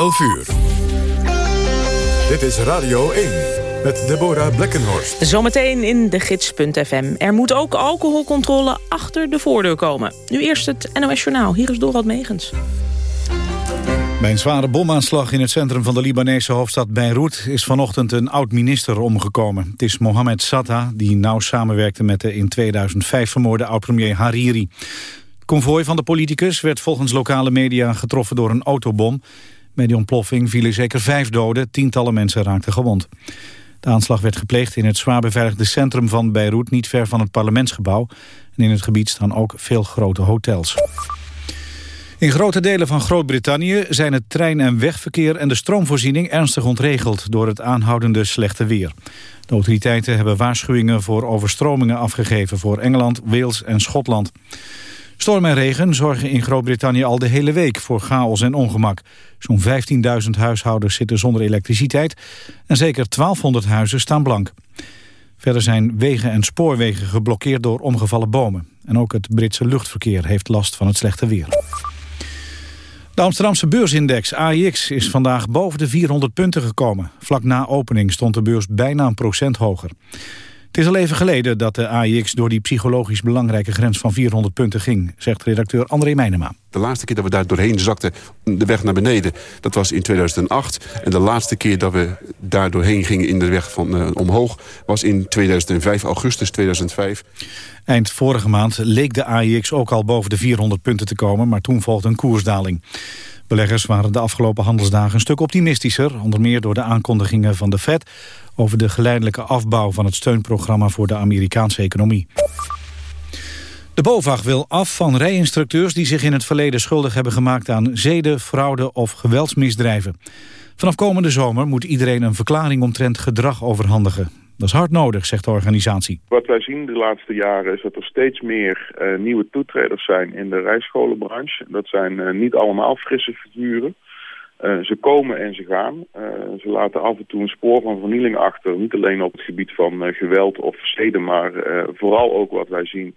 11 uur. Dit is Radio 1 met Deborah Blekkenhorst. Zometeen in de gids.fm. Er moet ook alcoholcontrole achter de voordeur komen. Nu eerst het NOS Journaal. Hier is Dorald Megens. Bij een zware bomaanslag in het centrum van de Libanese hoofdstad Beirut... is vanochtend een oud-minister omgekomen. Het is Mohamed Sattah, die nauw samenwerkte met de in 2005 vermoorde oud-premier Hariri. Het konvooi van de politicus werd volgens lokale media getroffen door een autobom. Bij die ontploffing vielen zeker vijf doden, tientallen mensen raakten gewond. De aanslag werd gepleegd in het zwaar beveiligde centrum van Beirut... niet ver van het parlementsgebouw. En in het gebied staan ook veel grote hotels. In grote delen van Groot-Brittannië zijn het trein- en wegverkeer en de stroomvoorziening ernstig ontregeld door het aanhoudende slechte weer. De autoriteiten hebben waarschuwingen voor overstromingen afgegeven voor Engeland, Wales en Schotland. Storm en regen zorgen in Groot-Brittannië al de hele week voor chaos en ongemak. Zo'n 15.000 huishoudens zitten zonder elektriciteit en zeker 1200 huizen staan blank. Verder zijn wegen en spoorwegen geblokkeerd door omgevallen bomen. En ook het Britse luchtverkeer heeft last van het slechte weer. De Amsterdamse beursindex AIX is vandaag boven de 400 punten gekomen. Vlak na opening stond de beurs bijna een procent hoger. Het is al even geleden dat de AIX door die psychologisch belangrijke grens van 400 punten ging, zegt redacteur André Meijnema. De laatste keer dat we daar doorheen zakten, de weg naar beneden, dat was in 2008. En de laatste keer dat we daar doorheen gingen in de weg van uh, omhoog, was in 2005, augustus 2005. Eind vorige maand leek de AIX ook al boven de 400 punten te komen, maar toen volgde een koersdaling. Beleggers waren de afgelopen handelsdagen een stuk optimistischer... onder meer door de aankondigingen van de Fed... over de geleidelijke afbouw van het steunprogramma voor de Amerikaanse economie. De BOVAG wil af van rijinstructeurs die zich in het verleden schuldig hebben gemaakt aan zeden, fraude of geweldsmisdrijven. Vanaf komende zomer moet iedereen een verklaring omtrent gedrag overhandigen. Dat is hard nodig, zegt de organisatie. Wat wij zien de laatste jaren is dat er steeds meer uh, nieuwe toetreders zijn in de rijscholenbranche. Dat zijn uh, niet allemaal frisse figuren. Uh, ze komen en ze gaan. ze laten af en toe een spoor van vernieling achter. Niet alleen op het gebied van geweld of steden, maar vooral ook wat wij zien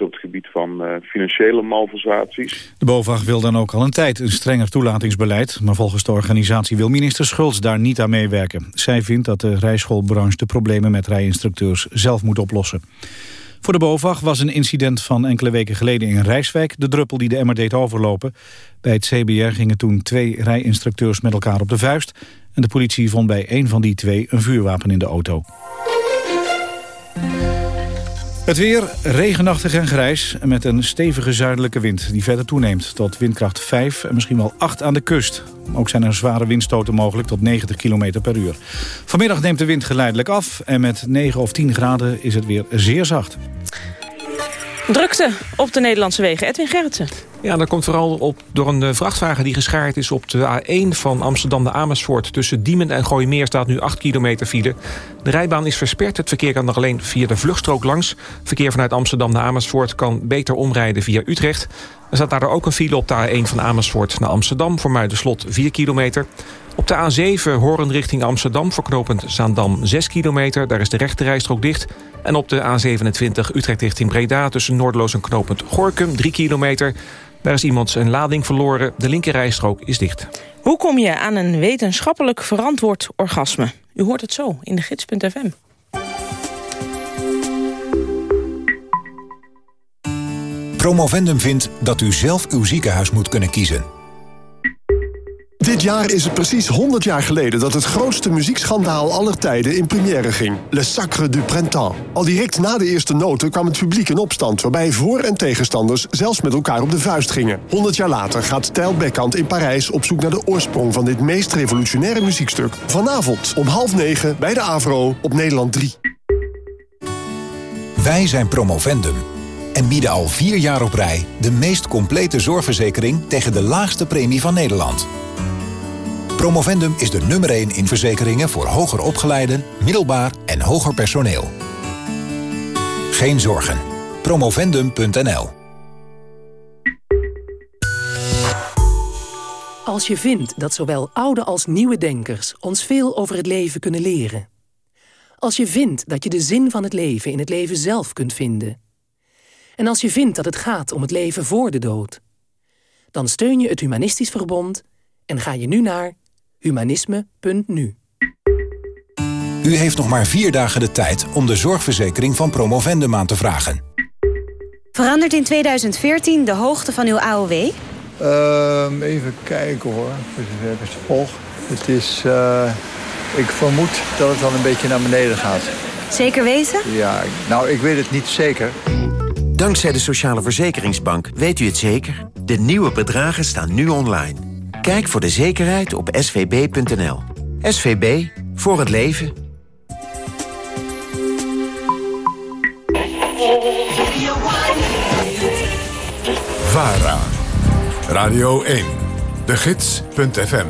op het gebied van uh, financiële malversaties. De BOVAG wil dan ook al een tijd een strenger toelatingsbeleid... maar volgens de organisatie wil minister Schultz daar niet aan meewerken. Zij vindt dat de rijschoolbranche de problemen met rijinstructeurs zelf moet oplossen. Voor de BOVAG was een incident van enkele weken geleden in Rijswijk... de druppel die de emmer deed overlopen. Bij het CBR gingen toen twee rijinstructeurs met elkaar op de vuist... en de politie vond bij een van die twee een vuurwapen in de auto. Het weer regenachtig en grijs met een stevige zuidelijke wind die verder toeneemt tot windkracht 5 en misschien wel 8 aan de kust. Ook zijn er zware windstoten mogelijk tot 90 km per uur. Vanmiddag neemt de wind geleidelijk af en met 9 of 10 graden is het weer zeer zacht. Drukte op de Nederlandse wegen. Edwin Gerritsen. Ja, dat komt vooral op door een eh, vrachtwagen die geschaard is op de A1 van Amsterdam naar Amersfoort. Tussen Diemen en Gooimeer staat nu 8 kilometer file. De rijbaan is versperd. Het verkeer kan nog alleen via de vluchtstrook langs. Verkeer vanuit Amsterdam naar Amersfoort kan beter omrijden via Utrecht. Er staat daar ook een file op de A1 van Amersfoort naar Amsterdam... voor Muiderslot 4 kilometer. Op de A7 Horen richting Amsterdam verknopend Zaandam 6 kilometer. Daar is de rechte rijstrook dicht. En op de A27 Utrecht richting Breda tussen Noordloos en knopend Gorkum 3 kilometer. Daar is iemand zijn lading verloren. De linkerrijstrook is dicht. Hoe kom je aan een wetenschappelijk verantwoord orgasme? U hoort het zo in de gids.fm. Promovendum vindt dat u zelf uw ziekenhuis moet kunnen kiezen. Dit jaar is het precies 100 jaar geleden dat het grootste muziekschandaal aller tijden in première ging. Le Sacre du Printemps. Al direct na de eerste noten kwam het publiek in opstand... waarbij voor- en tegenstanders zelfs met elkaar op de vuist gingen. 100 jaar later gaat Tijl Bekkant in Parijs op zoek naar de oorsprong... van dit meest revolutionaire muziekstuk. Vanavond om half negen bij de Avro op Nederland 3. Wij zijn Promovendum en bieden al vier jaar op rij... de meest complete zorgverzekering tegen de laagste premie van Nederland. Promovendum is de nummer 1 in verzekeringen voor hoger opgeleiden, middelbaar en hoger personeel. Geen zorgen. Promovendum.nl Als je vindt dat zowel oude als nieuwe denkers ons veel over het leven kunnen leren. Als je vindt dat je de zin van het leven in het leven zelf kunt vinden. En als je vindt dat het gaat om het leven voor de dood. Dan steun je het Humanistisch Verbond en ga je nu naar Humanisme.nu U heeft nog maar vier dagen de tijd om de zorgverzekering van Promovendum aan te vragen. Verandert in 2014 de hoogte van uw AOW? Ehm, even kijken hoor, even volg. Het is, uh, ik vermoed dat het dan een beetje naar beneden gaat. Zeker weten? Ja, nou ik weet het niet zeker. Dankzij de Sociale Verzekeringsbank weet u het zeker. De nieuwe bedragen staan nu online. Kijk voor de zekerheid op svb.nl. SVB, voor het leven. VARA, Radio 1, de gids.fm,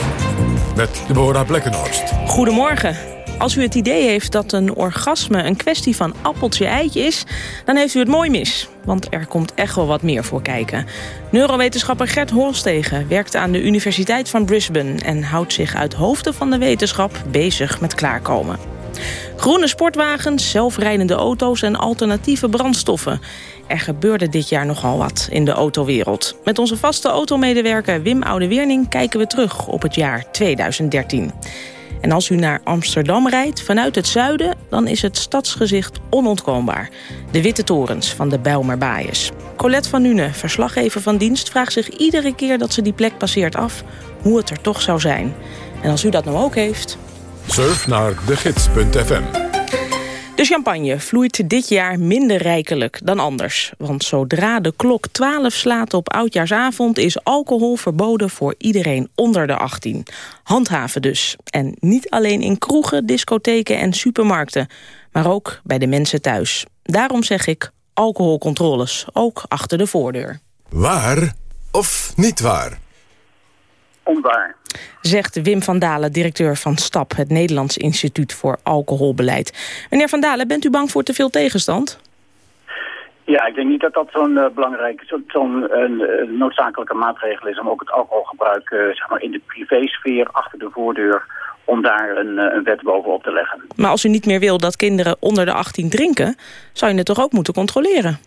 met Deborah Blekkenhorst. Goedemorgen. Als u het idee heeft dat een orgasme een kwestie van appeltje-eitje is... dan heeft u het mooi mis, want er komt echt wel wat meer voor kijken. Neurowetenschapper Gert Holstegen werkt aan de Universiteit van Brisbane... en houdt zich uit hoofden van de wetenschap bezig met klaarkomen. Groene sportwagens, zelfrijdende auto's en alternatieve brandstoffen. Er gebeurde dit jaar nogal wat in de autowereld. Met onze vaste automedewerker Wim Oudeweerning kijken we terug op het jaar 2013. En als u naar Amsterdam rijdt vanuit het zuiden... dan is het stadsgezicht onontkoombaar. De witte torens van de Bijlmerbaaiers. Colette van Nune, verslaggever van dienst... vraagt zich iedere keer dat ze die plek passeert af... hoe het er toch zou zijn. En als u dat nou ook heeft... Surf naar degids.fm de champagne vloeit dit jaar minder rijkelijk dan anders. Want zodra de klok 12 slaat op oudjaarsavond... is alcohol verboden voor iedereen onder de 18. Handhaven dus. En niet alleen in kroegen, discotheken en supermarkten... maar ook bij de mensen thuis. Daarom zeg ik alcoholcontroles, ook achter de voordeur. Waar of niet waar? Onwaar. Zegt Wim van Dalen, directeur van STAP... het Nederlands Instituut voor Alcoholbeleid. Meneer van Dalen, bent u bang voor te veel tegenstand? Ja, ik denk niet dat dat zo'n uh, belangrijk, zo'n zo uh, noodzakelijke maatregel is... om ook het alcoholgebruik uh, zeg maar in de privésfeer achter de voordeur... om daar een, een wet bovenop te leggen. Maar als u niet meer wil dat kinderen onder de 18 drinken... zou je het toch ook moeten controleren?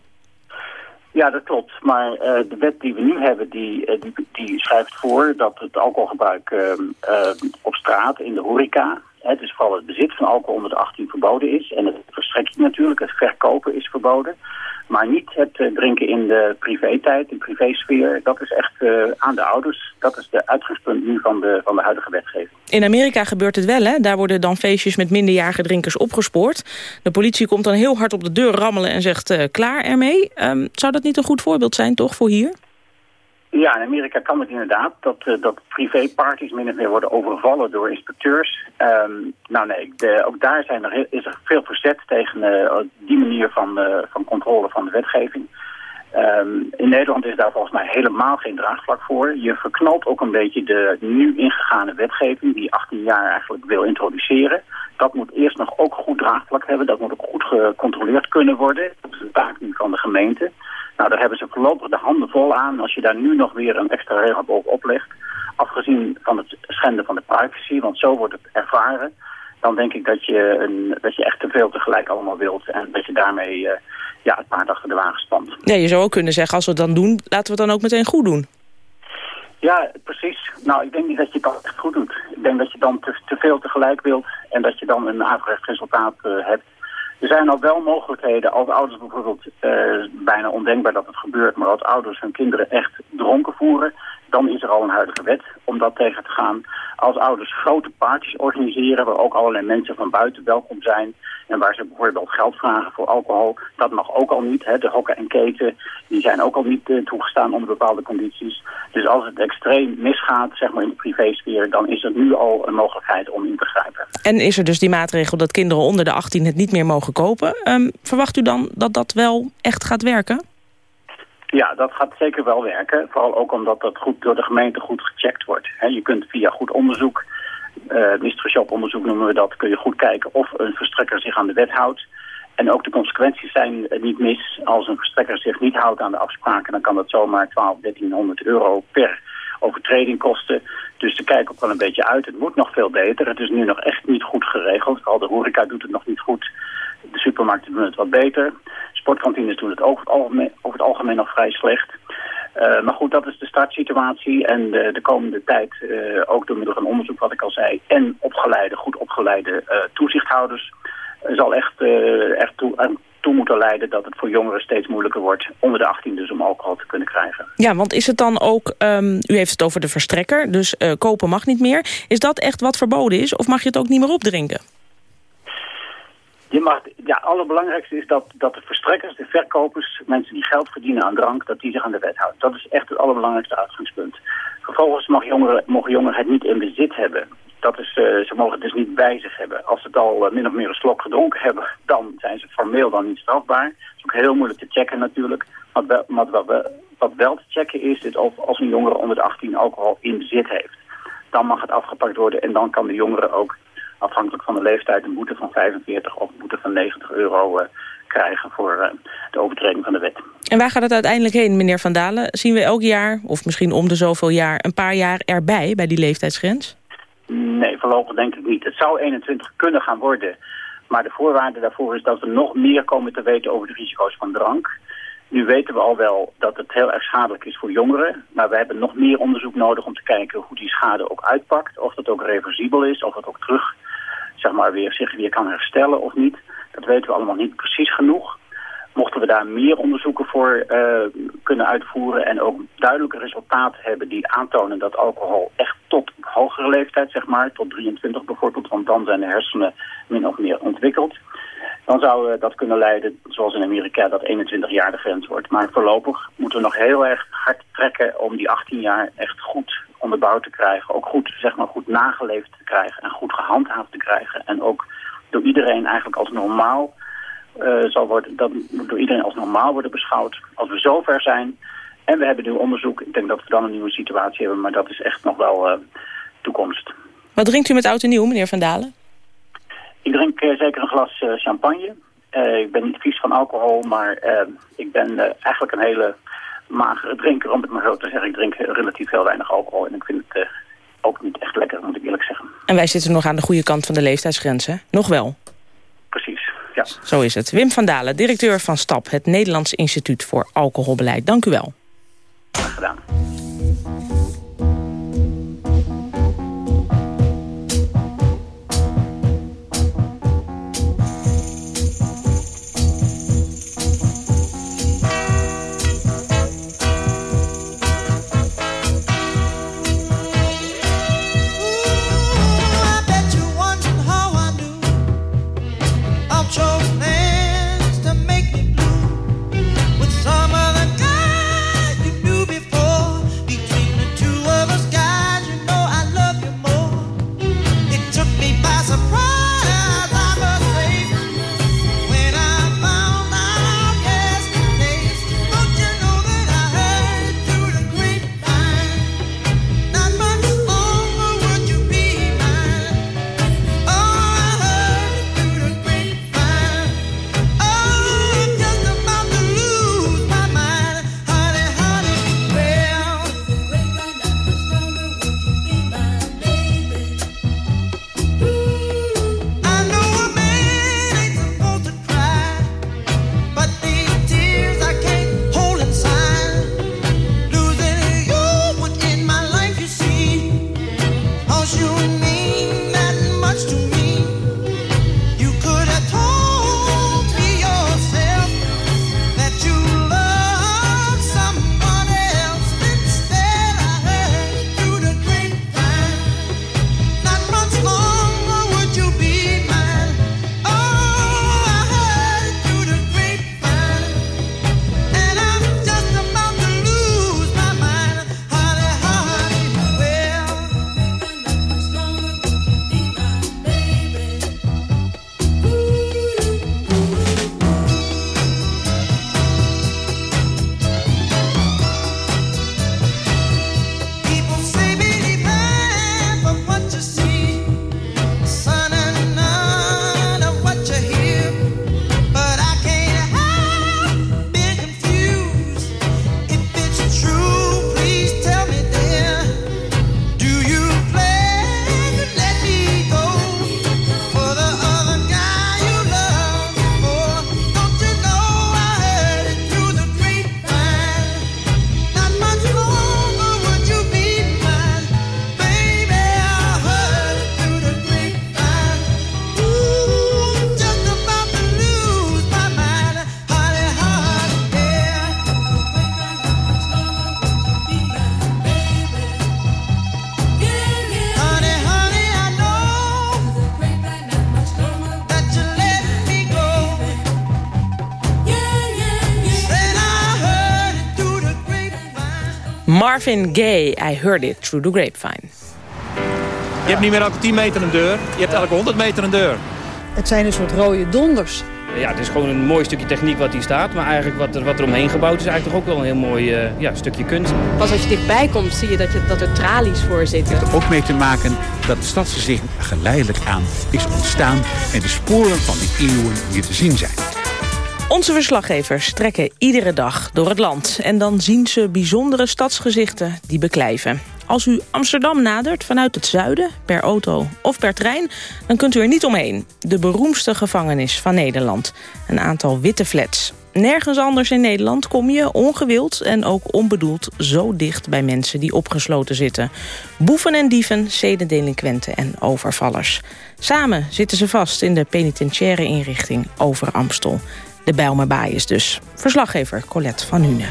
Ja, dat klopt. Maar uh, de wet die we nu hebben, die, uh, die, die, schrijft voor dat het alcoholgebruik uh, op straat, in de horeca, hè, dus vooral het bezit van alcohol onder de 18 verboden is. En het verstrekking natuurlijk, het verkopen is verboden. Maar niet het uh, drinken in de privé-tijd, in privésfeer. Dat is echt uh, aan de ouders. Dat is de uitgangspunt nu van de, van de huidige wetgeving. In Amerika gebeurt het wel, hè? Daar worden dan feestjes met minderjarige drinkers opgespoord. De politie komt dan heel hard op de deur rammelen en zegt uh, klaar ermee. Um, zou dat niet een goed voorbeeld zijn, toch, voor hier? Ja, in Amerika kan het inderdaad dat, uh, dat privéparties min of meer worden overvallen door inspecteurs. Um, nou nee, de, ook daar zijn er, is er veel verzet tegen uh, die manier van, van controle van de wetgeving. Um, in Nederland is daar volgens mij helemaal geen draagvlak voor. Je verknalt ook een beetje de nu ingegane wetgeving die 18 jaar eigenlijk wil introduceren. Dat moet eerst nog ook goed draagvlak hebben. Dat moet ook goed gecontroleerd kunnen worden. Dat is een taak nu van de gemeente. Nou, daar hebben ze voorlopig de handen vol aan. Als je daar nu nog weer een extra regel bovenop legt, afgezien van het schenden van de privacy, want zo wordt het ervaren, dan denk ik dat je, een, dat je echt te veel tegelijk allemaal wilt en dat je daarmee uh, ja, het paard achter de wagen spant. Ja, je zou ook kunnen zeggen, als we het dan doen, laten we het dan ook meteen goed doen. Ja, precies. Nou, ik denk niet dat je dat echt goed doet. Ik denk dat je dan te, te veel tegelijk wilt en dat je dan een averecht resultaat uh, hebt. Er zijn al wel mogelijkheden als ouders bijvoorbeeld, uh, bijna ondenkbaar dat het gebeurt, maar als ouders hun kinderen echt dronken voeren, dan is er al een huidige wet om dat tegen te gaan. Als ouders grote parties organiseren waar ook allerlei mensen van buiten welkom zijn en waar ze bijvoorbeeld geld vragen voor alcohol, dat mag ook al niet. Hè. De hokken en keten die zijn ook al niet uh, toegestaan onder bepaalde condities. Dus als het extreem misgaat zeg maar in de privésfeer, dan is er nu al een mogelijkheid om in te grijpen. En is er dus die maatregel dat kinderen onder de 18 het niet meer mogen kopen. Um, verwacht u dan dat dat wel echt gaat werken? Ja, dat gaat zeker wel werken. Vooral ook omdat dat goed door de gemeente goed gecheckt wordt. Je kunt via goed onderzoek, uh, shop onderzoek noemen we dat, kun je goed kijken of een verstrekker zich aan de wet houdt. En ook de consequenties zijn niet mis. Als een verstrekker zich niet houdt aan de afspraken, dan kan dat zomaar 12, 1300 euro per overtreding kosten. Dus ze kijken ook wel een beetje uit. Het moet nog veel beter. Het is nu nog echt niet goed geregeld. Al de horeca doet het nog niet goed. De supermarkten doen het wat beter. Sportkantines doen het over het algemeen, het algemeen nog vrij slecht. Uh, maar goed, dat is de startsituatie. En de, de komende tijd, uh, ook door middel van onderzoek wat ik al zei... en opgeleide, goed opgeleide uh, toezichthouders... zal echt, echt toe, toe moeten leiden dat het voor jongeren steeds moeilijker wordt... onder de 18 dus om alcohol te kunnen krijgen. Ja, want is het dan ook... Um, u heeft het over de verstrekker, dus kopen mag niet meer. Is dat echt wat verboden is of mag je het ook niet meer opdrinken? Je mag, ja, het allerbelangrijkste is dat, dat de verstrekkers, de verkopers, mensen die geld verdienen aan drank, dat die zich aan de wet houden. Dat is echt het allerbelangrijkste uitgangspunt. Vervolgens mag jongeren, mogen jongeren het niet in bezit hebben. Dat is, uh, ze mogen het dus niet bij zich hebben. Als ze het al uh, min of meer een slok gedronken hebben, dan zijn ze formeel dan niet strafbaar. Dat is ook heel moeilijk te checken natuurlijk. Wel, wat, wat, wat wel te checken is, is of als een jongere onder de 18 alcohol in bezit heeft. Dan mag het afgepakt worden en dan kan de jongere ook afhankelijk van de leeftijd een boete van 45 of een boete van 90 euro uh, krijgen voor de overtreding van de wet. En waar gaat het uiteindelijk heen, meneer Van Dalen? Zien we elk jaar, of misschien om de zoveel jaar, een paar jaar erbij bij die leeftijdsgrens? Nee, voorlopig denk ik niet. Het zou 21 kunnen gaan worden. Maar de voorwaarde daarvoor is dat we nog meer komen te weten over de risico's van drank. Nu weten we al wel dat het heel erg schadelijk is voor jongeren. Maar we hebben nog meer onderzoek nodig om te kijken hoe die schade ook uitpakt. Of dat ook reversibel is, of het ook terug zeg maar, weer, zich weer kan herstellen of niet. Dat weten we allemaal niet precies genoeg. Mochten we daar meer onderzoeken voor uh, kunnen uitvoeren en ook duidelijke resultaten hebben die aantonen dat alcohol echt tot hogere leeftijd, zeg maar, tot 23 bijvoorbeeld, want dan zijn de hersenen min of meer ontwikkeld. Dan zou dat kunnen leiden, zoals in Amerika, dat 21 jaar de grens wordt. Maar voorlopig moeten we nog heel erg hard trekken om die 18 jaar echt goed onderbouwd te krijgen. Ook goed, zeg maar, goed nageleefd te krijgen en goed gehandhaafd te krijgen. En ook door iedereen eigenlijk als normaal uh, zal worden, dat door iedereen als normaal worden beschouwd. Als we zover zijn en we hebben nu onderzoek, ik denk dat we dan een nieuwe situatie hebben, maar dat is echt nog wel uh, toekomst. Wat drinkt u met oud en nieuw, meneer Van Dalen? Ik drink uh, zeker een glas champagne. ik ben niet vies van alcohol, maar ik ben eigenlijk een hele magere drinker, om het maar zo te zeggen. Ik drink relatief heel weinig alcohol en ik vind het ook niet echt lekker, moet ik eerlijk zeggen. En wij zitten nog aan de goede kant van de leeftijdsgrens, hè? Nog wel? Precies, ja. Zo is het. Wim van Dalen, directeur van STAP, het Nederlands Instituut voor Alcoholbeleid. Dank u wel. Graag gedaan. Marvin Gaye, I heard it through the grapevine. Je hebt niet meer elke 10 meter een deur, je hebt elke 100 meter een deur. Het zijn een soort rode donders. Ja, het is gewoon een mooi stukje techniek wat hier staat. Maar eigenlijk wat er, wat er omheen gebouwd is eigenlijk toch ook wel een heel mooi uh, ja, stukje kunst. Pas als je dichtbij komt zie je dat, je dat er tralies voor zitten. Het heeft er ook mee te maken dat het stadsgezicht geleidelijk aan is ontstaan... en de sporen van die eeuwen hier te zien zijn. Onze verslaggevers trekken iedere dag door het land. En dan zien ze bijzondere stadsgezichten die beklijven. Als u Amsterdam nadert vanuit het zuiden, per auto of per trein... dan kunt u er niet omheen. De beroemdste gevangenis van Nederland. Een aantal witte flats. Nergens anders in Nederland kom je ongewild en ook onbedoeld... zo dicht bij mensen die opgesloten zitten. Boeven en dieven, zedendelinquenten en overvallers. Samen zitten ze vast in de penitentiaire inrichting over Amstel. De Bijlmerbaai is dus. Verslaggever Colette van Hunen.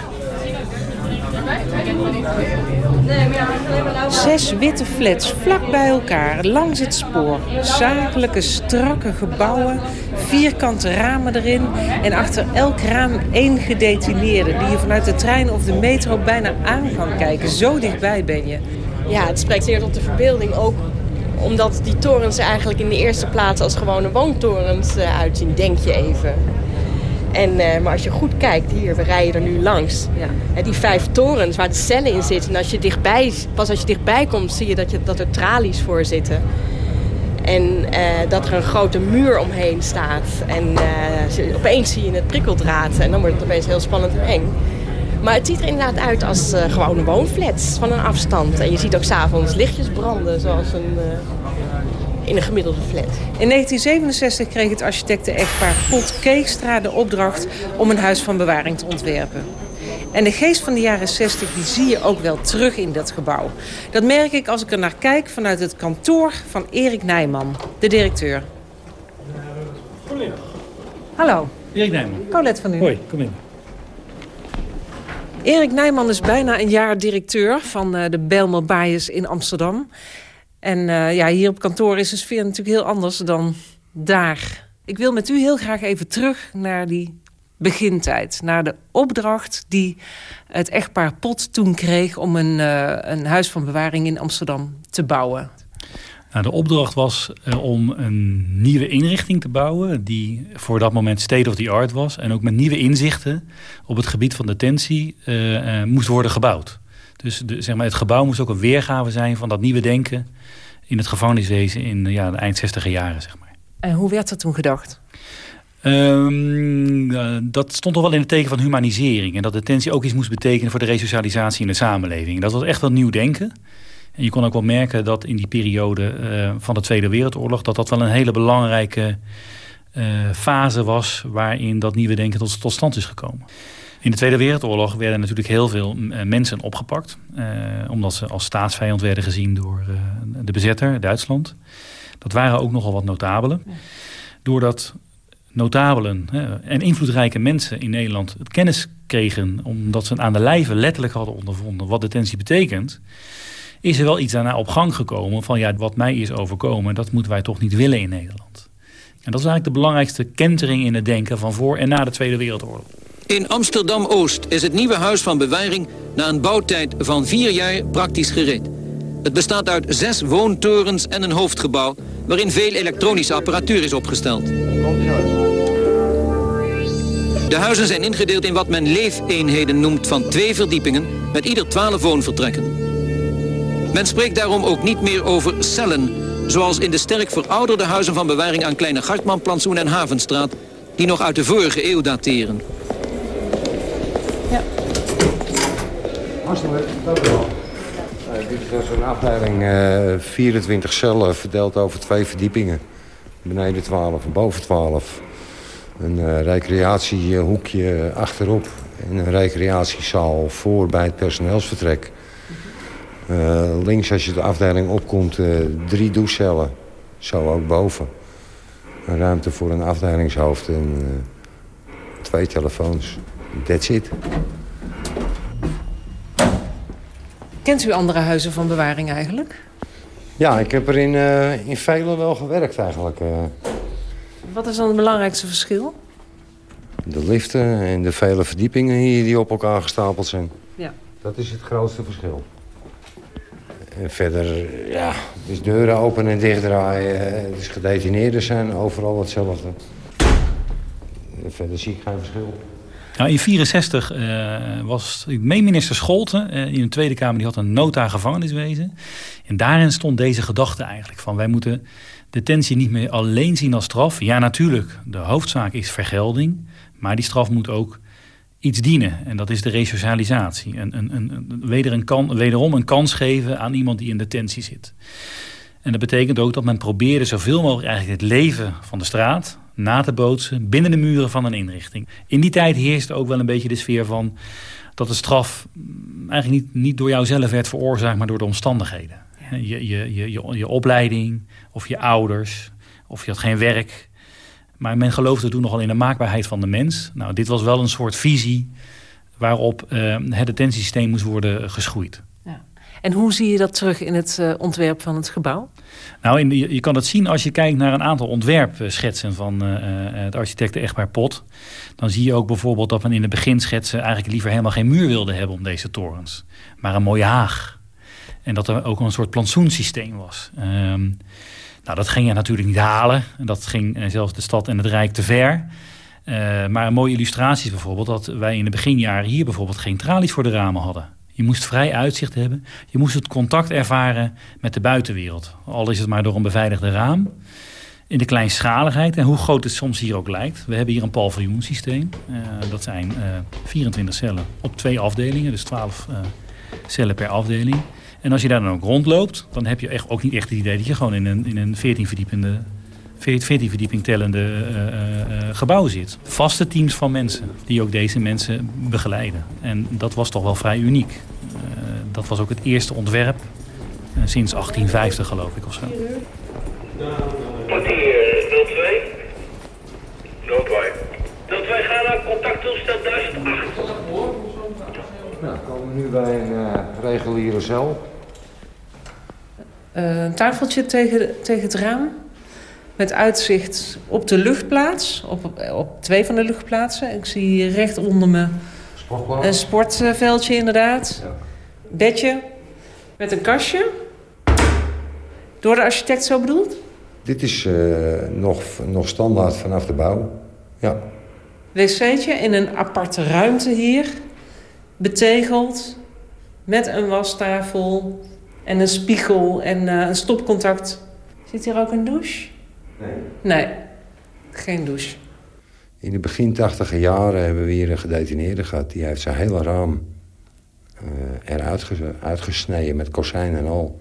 Zes witte flats vlak bij elkaar, langs het spoor. Zakelijke, strakke gebouwen, vierkante ramen erin... en achter elk raam één gedetineerde... die je vanuit de trein of de metro bijna aan kan kijken. Zo dichtbij ben je. Ja, het spreekt zeer tot de verbeelding ook omdat die torens eigenlijk in de eerste plaats als gewone woontorens uh, uitzien, denk je even. En, uh, maar als je goed kijkt, hier, we rijden er nu langs. Ja. die vijf torens waar de cellen in zitten. En als je dichtbij, pas als je dichtbij komt, zie je dat, je, dat er tralies voor zitten. En uh, dat er een grote muur omheen staat. En uh, opeens zie je het prikkeldraad. En dan wordt het opeens heel spannend en eng. Maar het ziet er inderdaad uit als uh, gewone woonflats van een afstand. En je ziet ook s'avonds lichtjes branden, zoals een, in een gemiddelde flat. In 1967 kreeg het architecten-echtpaar Pot Keekstra de opdracht om een huis van bewaring te ontwerpen. En de geest van de jaren 60 die zie je ook wel terug in dat gebouw. Dat merk ik als ik er naar kijk vanuit het kantoor van Erik Nijman, de directeur. Goedemiddag. Hallo. Erik Nijman. Colette van u. Hoi, kom in. Erik Nijman is bijna een jaar directeur van uh, de Belmer Bias in Amsterdam. En uh, ja, hier op kantoor is de sfeer natuurlijk heel anders dan daar. Ik wil met u heel graag even terug naar die begintijd. Naar de opdracht die het echtpaar Pot toen kreeg... om een, uh, een huis van bewaring in Amsterdam te bouwen. Nou, de opdracht was uh, om een nieuwe inrichting te bouwen... die voor dat moment state of the art was... en ook met nieuwe inzichten op het gebied van detentie moest worden gebouwd. Dus de, zeg maar, het gebouw moest ook een weergave zijn van dat nieuwe denken in het gevangeniswezen in ja, de eind 60 jaren. Zeg maar. En hoe werd dat toen gedacht? Um, uh, dat stond toch wel in het teken van humanisering. En dat detentie ook iets moest betekenen voor de resocialisatie in de samenleving. Dat was echt wel nieuw denken. En je kon ook wel merken dat in die periode uh, van de Tweede Wereldoorlog... dat dat wel een hele belangrijke uh, fase was... waarin dat nieuwe denken tot, tot stand is gekomen. In de Tweede Wereldoorlog werden natuurlijk heel veel mensen opgepakt. Uh, omdat ze als staatsvijand werden gezien door uh, de bezetter, Duitsland. Dat waren ook nogal wat notabelen. Doordat notabelen en invloedrijke mensen in Nederland het kennis kregen... omdat ze aan de lijve letterlijk hadden ondervonden wat detentie betekent... is er wel iets daarna op gang gekomen van ja, wat mij is overkomen... dat moeten wij toch niet willen in Nederland. En dat is eigenlijk de belangrijkste kentering in het denken van voor en na de Tweede Wereldoorlog. In Amsterdam-Oost is het nieuwe huis van bewaring na een bouwtijd van vier jaar praktisch gereed. Het bestaat uit zes woontorens en een hoofdgebouw... waarin veel elektronische apparatuur is opgesteld. De huizen zijn ingedeeld in wat men leefeenheden noemt van twee verdiepingen... met ieder twaalf woonvertrekken. Men spreekt daarom ook niet meer over cellen... zoals in de sterk verouderde huizen van bewaring aan Kleine Gartmanplantsoen en Havenstraat... die nog uit de vorige eeuw dateren. Hartstikke. Uh, dit is een afdeling uh, 24 cellen verdeeld over twee verdiepingen. Beneden 12 en boven 12. Een uh, recreatiehoekje achterop. En een recreatiezaal voor bij het personeelsvertrek. Uh, links als je de afdeling opkomt drie douchecellen. Zo ook boven. Een ruimte voor een afdelingshoofd en twee telefoons. That's it. Kent u andere huizen van bewaring eigenlijk? Ja, ik heb er in, uh, in vele wel gewerkt eigenlijk. Uh, Wat is dan het belangrijkste verschil? De liften en de vele verdiepingen hier die op elkaar gestapeld zijn. Ja. Dat is het grootste verschil. En verder, ja, dus deuren open en dichtdraaien. Dus gedetineerden zijn overal hetzelfde. Verder zie ik geen verschil. Nou, in 64 uh, was ik meen minister Scholten uh, in de Tweede Kamer. Die had een nota gevangeniswezen. En daarin stond deze gedachte eigenlijk van... wij moeten detentie niet meer alleen zien als straf. Ja, natuurlijk, de hoofdzaak is vergelding. Maar die straf moet ook iets dienen. En dat is de resocialisatie. Een, een, een, weder een kan, wederom een kans geven aan iemand die in detentie zit. En dat betekent ook dat men probeerde zoveel mogelijk eigenlijk het leven van de straat na te bootsen binnen de muren van een inrichting. In die tijd heerste ook wel een beetje de sfeer van dat de straf eigenlijk niet, niet door jouzelf werd veroorzaakt, maar door de omstandigheden. Je, je, je, je, je opleiding of je ouders of je had geen werk. Maar men geloofde toen nogal in de maakbaarheid van de mens. Nou, dit was wel een soort visie waarop uh, het detentiesysteem moest worden geschoeid. En hoe zie je dat terug in het uh, ontwerp van het gebouw? Nou, in de, je kan het zien als je kijkt naar een aantal ontwerpschetsen van uh, het architecten Echtbaar Pot. Dan zie je ook bijvoorbeeld dat men in de beginschetsen eigenlijk liever helemaal geen muur wilde hebben om deze torens. Maar een mooie haag. En dat er ook een soort plantsoensysteem was. Um, nou, dat ging je natuurlijk niet halen. Dat ging zelfs de stad en het Rijk te ver. Maar een mooie illustratie is bijvoorbeeld dat wij in de beginjaren hier bijvoorbeeld geen tralies voor de ramen hadden. Je moest vrij uitzicht hebben. Je moest het contact ervaren met de buitenwereld. Al is het maar door een beveiligde raam. In de kleinschaligheid en hoe groot het soms hier ook lijkt. We hebben hier een paviljoensysteem. Uh, dat zijn uh, 24 cellen op twee afdelingen, dus 12 uh, cellen per afdeling. En als je daar dan ook rondloopt, dan heb je echt, ook niet echt het idee dat je gewoon in een, in een 14 verdiepende 14 verdieping tellende uh, uh, gebouw zit. Vaste teams van mensen die ook deze mensen begeleiden. En dat was toch wel vrij uniek. Uh, dat was ook het eerste ontwerp sinds 1850 geloof ik of zo. Kwartier 02. 02. 02 ga naar contacttoestel 1008. Nou, komen we nu bij een reguliere cel. een tafeltje tegen, tegen het raam. Met uitzicht op de luchtplaats, op, op twee van de luchtplaatsen. Ik zie hier recht onder me een sportveldje inderdaad. Ja. Bedje met een kastje. Door de architect zo bedoeld? Dit is uh, nog, nog standaard vanaf de bouw, ja. Wc'tje in een aparte ruimte hier. Betegeld. Met een wastafel en een spiegel en uh, een stopcontact. Zit hier ook een douche? Nee. Nee, geen douche. In de begin tachtiger jaren hebben we hier een gedetineerde gehad. Die heeft zijn hele raam uh, eruit uitgesneden met kozijn en al.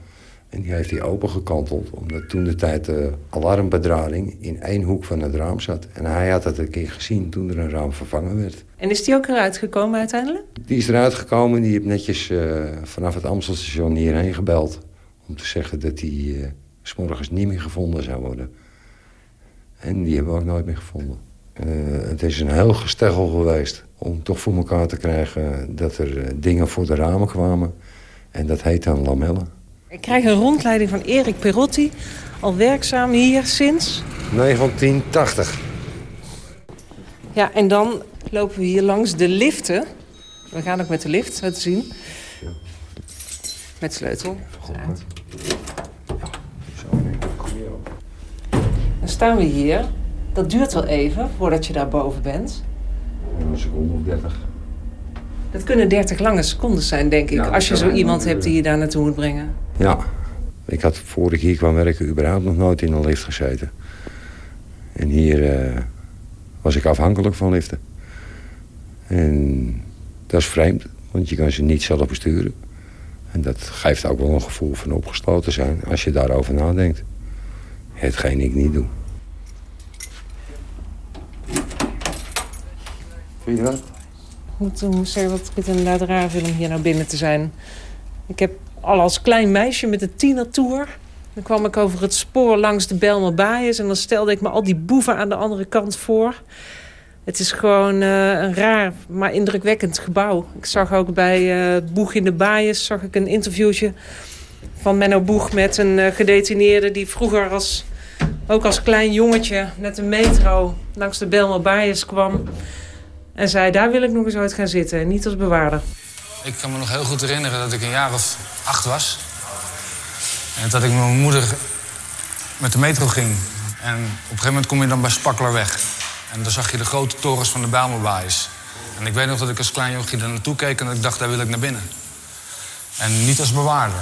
En die heeft hij opengekanteld, omdat toen de tijd de alarmbedrading in één hoek van het raam zat. En hij had dat een keer gezien toen er een raam vervangen werd. En is die ook eruit gekomen uiteindelijk? Die is eruit gekomen. Die heeft netjes uh, vanaf het Amstelstation hierheen gebeld. Om te zeggen dat hij uh, s morgens niet meer gevonden zou worden. En die hebben we ook nooit meer gevonden. Uh, het is een heel gesteggel geweest om toch voor elkaar te krijgen dat er uh, dingen voor de ramen kwamen. En dat heet dan lamellen. Ik krijg een rondleiding van Erik Perotti, al werkzaam hier sinds... 1980. Ja, en dan lopen we hier langs de liften. We gaan ook met de lift, te zien. Met sleutel. Staan we hier. Dat duurt wel even voordat je daar boven bent. Een seconde of 30. Dat kunnen 30 lange secondes zijn, denk ik. Ja, als je zo iemand hebt die je daar naartoe moet brengen. Ja. Ik had voor ik hier kwam werken überhaupt nog nooit in een lift gezeten. En hier uh, was ik afhankelijk van liften. En dat is vreemd, want je kan ze niet zelf besturen. En dat geeft ook wel een gevoel van opgesloten zijn als je daarover nadenkt. Hetgeen ik niet doe. Vind je? Ik moet zeggen dat ik het inderdaad raar vind om hier nou binnen te zijn. Ik heb al als klein meisje met de tienertour... dan kwam ik over het spoor langs de Bijlmerbaaiers... en dan stelde ik me al die boeven aan de andere kant voor. Het is gewoon uh, een raar, maar indrukwekkend gebouw. Ik zag ook bij uh, Boeg in de Baaiers zag ik een interviewtje van Menno Boeg... met een uh, gedetineerde die vroeger als, ook als klein jongetje... met de metro langs de Bijlmerbaaiers kwam... En zei, daar wil ik nog eens uit gaan zitten. Niet als bewaarder. Ik kan me nog heel goed herinneren dat ik een jaar of acht was. En dat ik met mijn moeder met de metro ging. En op een gegeven moment kom je dan bij Spakkeler weg. En dan zag je de grote torens van de Bijlmerbaais. En ik weet nog dat ik als klein jochie er naartoe keek en dat ik dacht, daar wil ik naar binnen. En niet als bewaarder.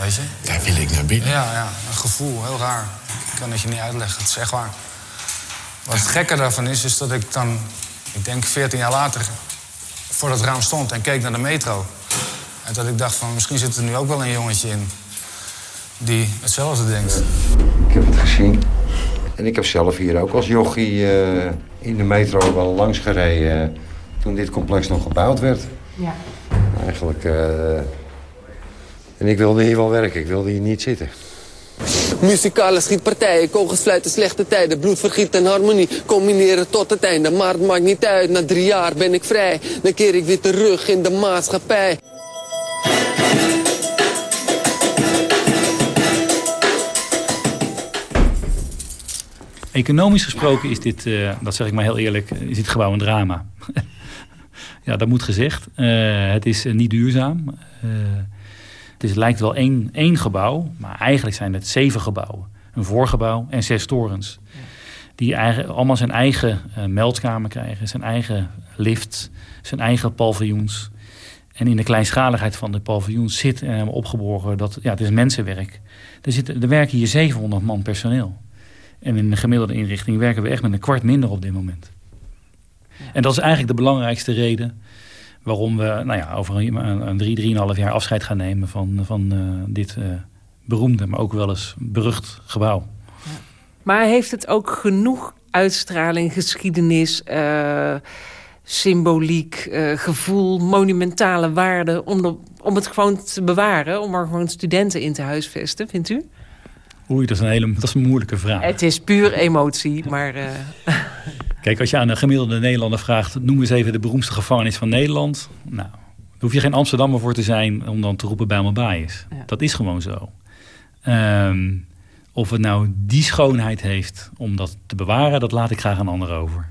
Weet je? Daar wil ik naar binnen. Ja, ja, een gevoel, heel raar. Ik kan het je niet uitleggen, het is echt waar. Wat het gekke daarvan is, is dat ik dan, ik denk 14 jaar later, voor dat raam stond en keek naar de metro. En dat ik dacht van, misschien zit er nu ook wel een jongetje in die hetzelfde denkt. Ik heb het gezien. En ik heb zelf hier ook als jochie eh, in de metro wel langs gereden... eh, toen dit complex nog gebouwd werd. Ja. Eigenlijk... eh, en ik wilde hier wel werken, ik wilde hier niet zitten. Muzikale schietpartijen, kogels fluiten, slechte tijden, bloedvergiet en harmonie combineren tot het einde. Maar het maakt niet uit, na drie jaar ben ik vrij. Dan keer ik weer terug in de maatschappij. Economisch gesproken is dit, eh, dat zeg ik maar heel eerlijk, is dit gebouw een drama. ja, dat moet gezegd. Eh, het is eh, niet duurzaam. Eh, het is, lijkt wel één, één gebouw, maar eigenlijk zijn het zeven gebouwen. Een voorgebouw en zes torens. Die eigen, allemaal zijn eigen eh, meldkamer krijgen, zijn eigen lift, zijn eigen paviljoens. En in de kleinschaligheid van de paviljoens zit eh, opgeborgen dat ja, het is mensenwerk. Er, er werken hier 700 man personeel. En in de gemiddelde inrichting werken we echt met een kwart minder op dit moment. En dat is eigenlijk de belangrijkste reden waarom we nou ja, over een, een, drie, drieënhalf jaar afscheid gaan nemen van, van eh, dit eh, beroemde, maar ook wel eens berucht gebouw. Maar heeft het ook genoeg uitstraling, geschiedenis, eh, symboliek, gevoel, monumentale waarde... Om, de- om het gewoon te bewaren, om er gewoon studenten in te huisvesten, vindt u? Oei, dat is een hele dat is een moeilijke vraag. Het is puur emotie, maar... Kijk, als je aan een gemiddelde Nederlander vraagt... noem eens even de beroemdste gevangenis van Nederland. Nou, daar hoef je geen Amsterdammer voor te zijn... om dan te roepen bij mijn baai is. Dat is gewoon zo. Ehm, of het nou die schoonheid heeft om dat te bewaren... dat laat ik graag aan anderen over.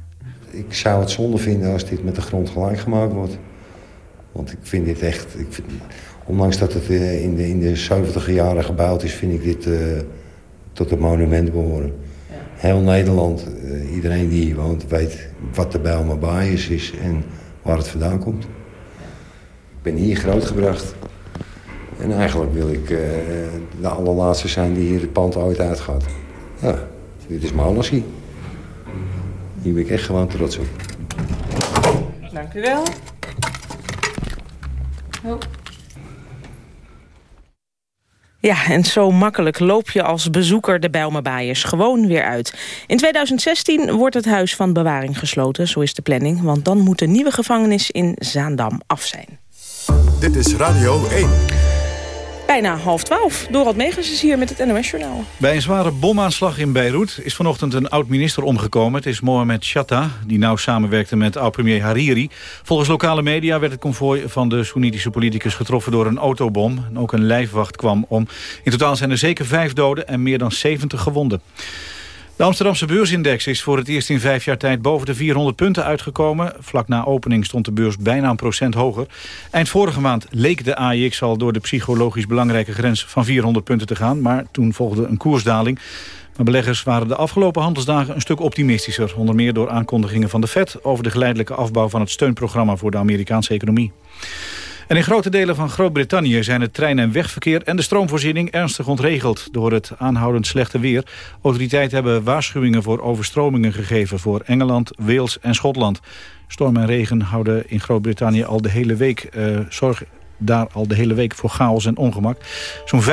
Ik zou het zonde vinden als dit met de grond gelijk gemaakt wordt. Want ik vind dit echt... Ik vind, ondanks dat het eh, in de, in de 70 jaren gebouwd is... vind ik dit eh, tot het monument behoren. Heel Nederland, eh, iedereen die hier woont... weet wat de Bijlmer is, is en waar het vandaan komt. Ik ben hier grootgebracht. En eigenlijk wil ik eh, de allerlaatste zijn die hier het pand ooit uitgaat. Ja, dit is Malassie. Hier ben ik echt gewoon trots op. Dank u wel. Oh. Ja, en zo makkelijk loop je als bezoeker de Bijlmerbaaiers gewoon weer uit. In 2016 wordt het Huis van Bewaring gesloten, zo is de planning... want dan moet de nieuwe gevangenis in Zaandam af zijn. Dit is Radio 1. Bijna half twaalf. Dorald Megens is hier met het NOS-journaal. Bij een zware bomaanslag in Beirut is vanochtend een oud-minister omgekomen. Het is Mohamed Shatta, die nauw samenwerkte met oud-premier Hariri. Volgens lokale media werd het konvooi van de Soenitische politicus getroffen door een autobom. En ook een lijfwacht kwam om. In totaal zijn er zeker vijf doden en meer dan 70 gewonden. De Amsterdamse beursindex is voor het eerst in vijf jaar tijd boven de 400 punten uitgekomen. Vlak na opening stond de beurs bijna een procent hoger. Eind vorige maand leek de AIX al door de psychologisch belangrijke grens van 400 punten te gaan. Maar toen volgde een koersdaling. Maar beleggers waren de afgelopen handelsdagen een stuk optimistischer. Onder meer door aankondigingen van de Fed over de geleidelijke afbouw van het steunprogramma voor de Amerikaanse economie. In grote delen van Groot-Brittannië zijn het trein- en wegverkeer en de stroomvoorziening ernstig ontregeld door het aanhoudend slechte weer. Autoriteiten hebben waarschuwingen voor overstromingen gegeven voor Engeland, Wales en Schotland. Storm en regen houden in Groot-Brittannië al de hele week eh, zorg daar al de hele week voor chaos en ongemak. Zo'n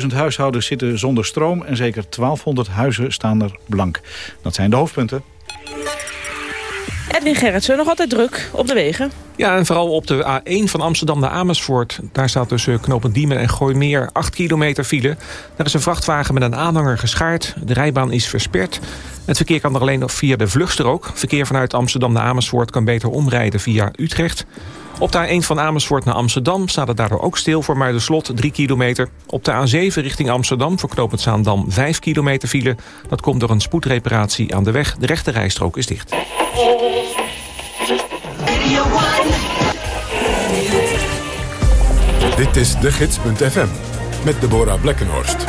15.000 huishoudens zitten zonder stroom en zeker 1200 huizen staan er blank. Dat zijn de hoofdpunten. Edwin Gerritsen, nog altijd druk op de wegen. Ja, en vooral op de A1 van Amsterdam naar Amersfoort. Daar staat tussen knooppunt Diemen en Gooimeer 8 kilometer file. Daar is een vrachtwagen met een aanhanger geschaard. De rijbaan is versperd. Het verkeer kan er alleen nog via de vluchtstrook. Verkeer vanuit Amsterdam naar Amersfoort kan beter omrijden via Utrecht. Op de A1 van Amersfoort naar Amsterdam staat het daardoor ook stil voor Muiderslot 3 kilometer. Op de A7 richting Amsterdam voor knooppunt Zaandam 5 kilometer file. Dat komt door een spoedreparatie aan de weg. De rechte rijstrook is dicht. Dit is de gids.fm met Deborah Blekkenhorst.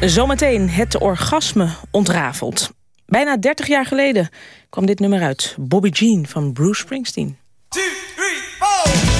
Zometeen het orgasme ontrafeld. Bijna 30 jaar geleden kwam dit nummer uit. Bobby Jean van Bruce Springsteen. go.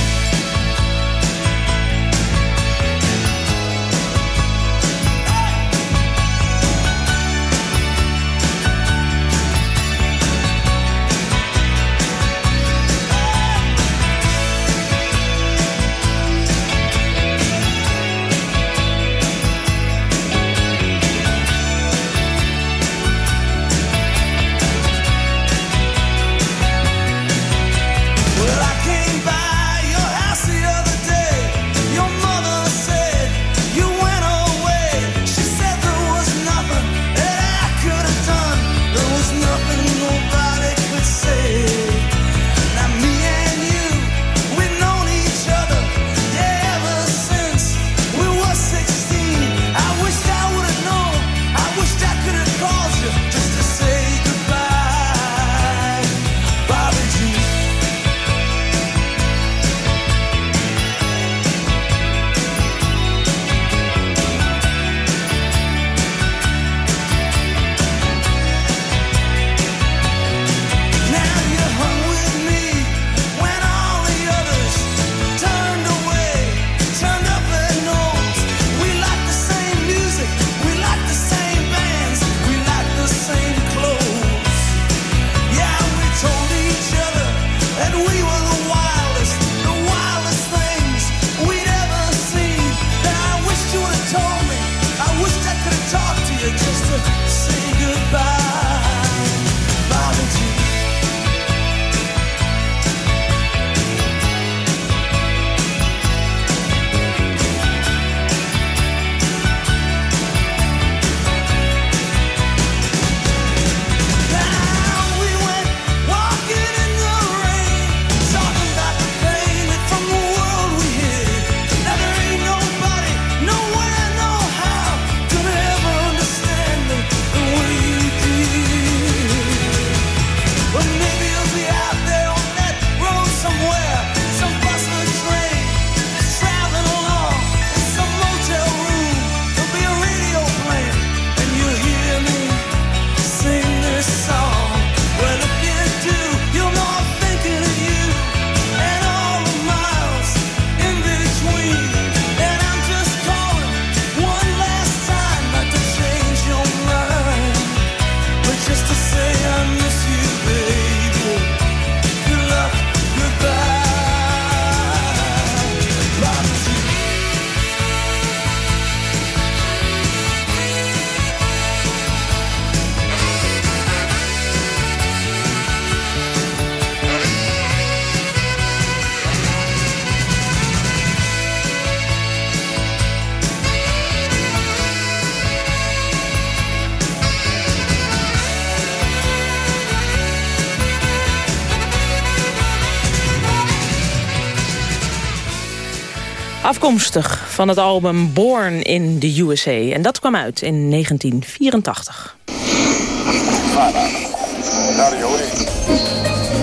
Afkomstig van het album Born in the USA. En dat kwam uit in 1984.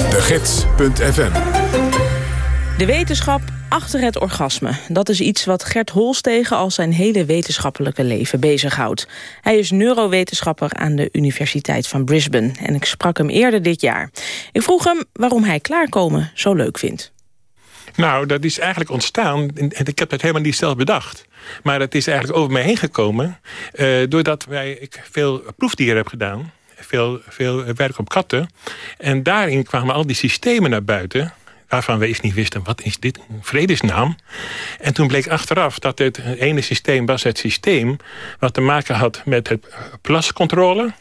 De Gids.fm De wetenschap achter het orgasme. Dat is iets wat Gert Holstegen al zijn hele wetenschappelijke leven bezighoudt. Hij is neurowetenschapper aan de Universiteit van Brisbane. En ik sprak hem eerder dit jaar. Ik vroeg hem waarom hij klaarkomen zo leuk vindt. Nou, dat is eigenlijk ontstaan, ik heb het helemaal niet zelf bedacht. Maar het is eigenlijk over mij heen gekomen... Uh, doordat wij, ik veel proefdieren heb gedaan. Veel, veel werk op katten. En daarin kwamen al die systemen naar buiten waarvan we eerst niet wisten, wat is dit een vredesnaam? En toen bleek achteraf dat het ene systeem was het systeem... wat te maken had met het plascontrole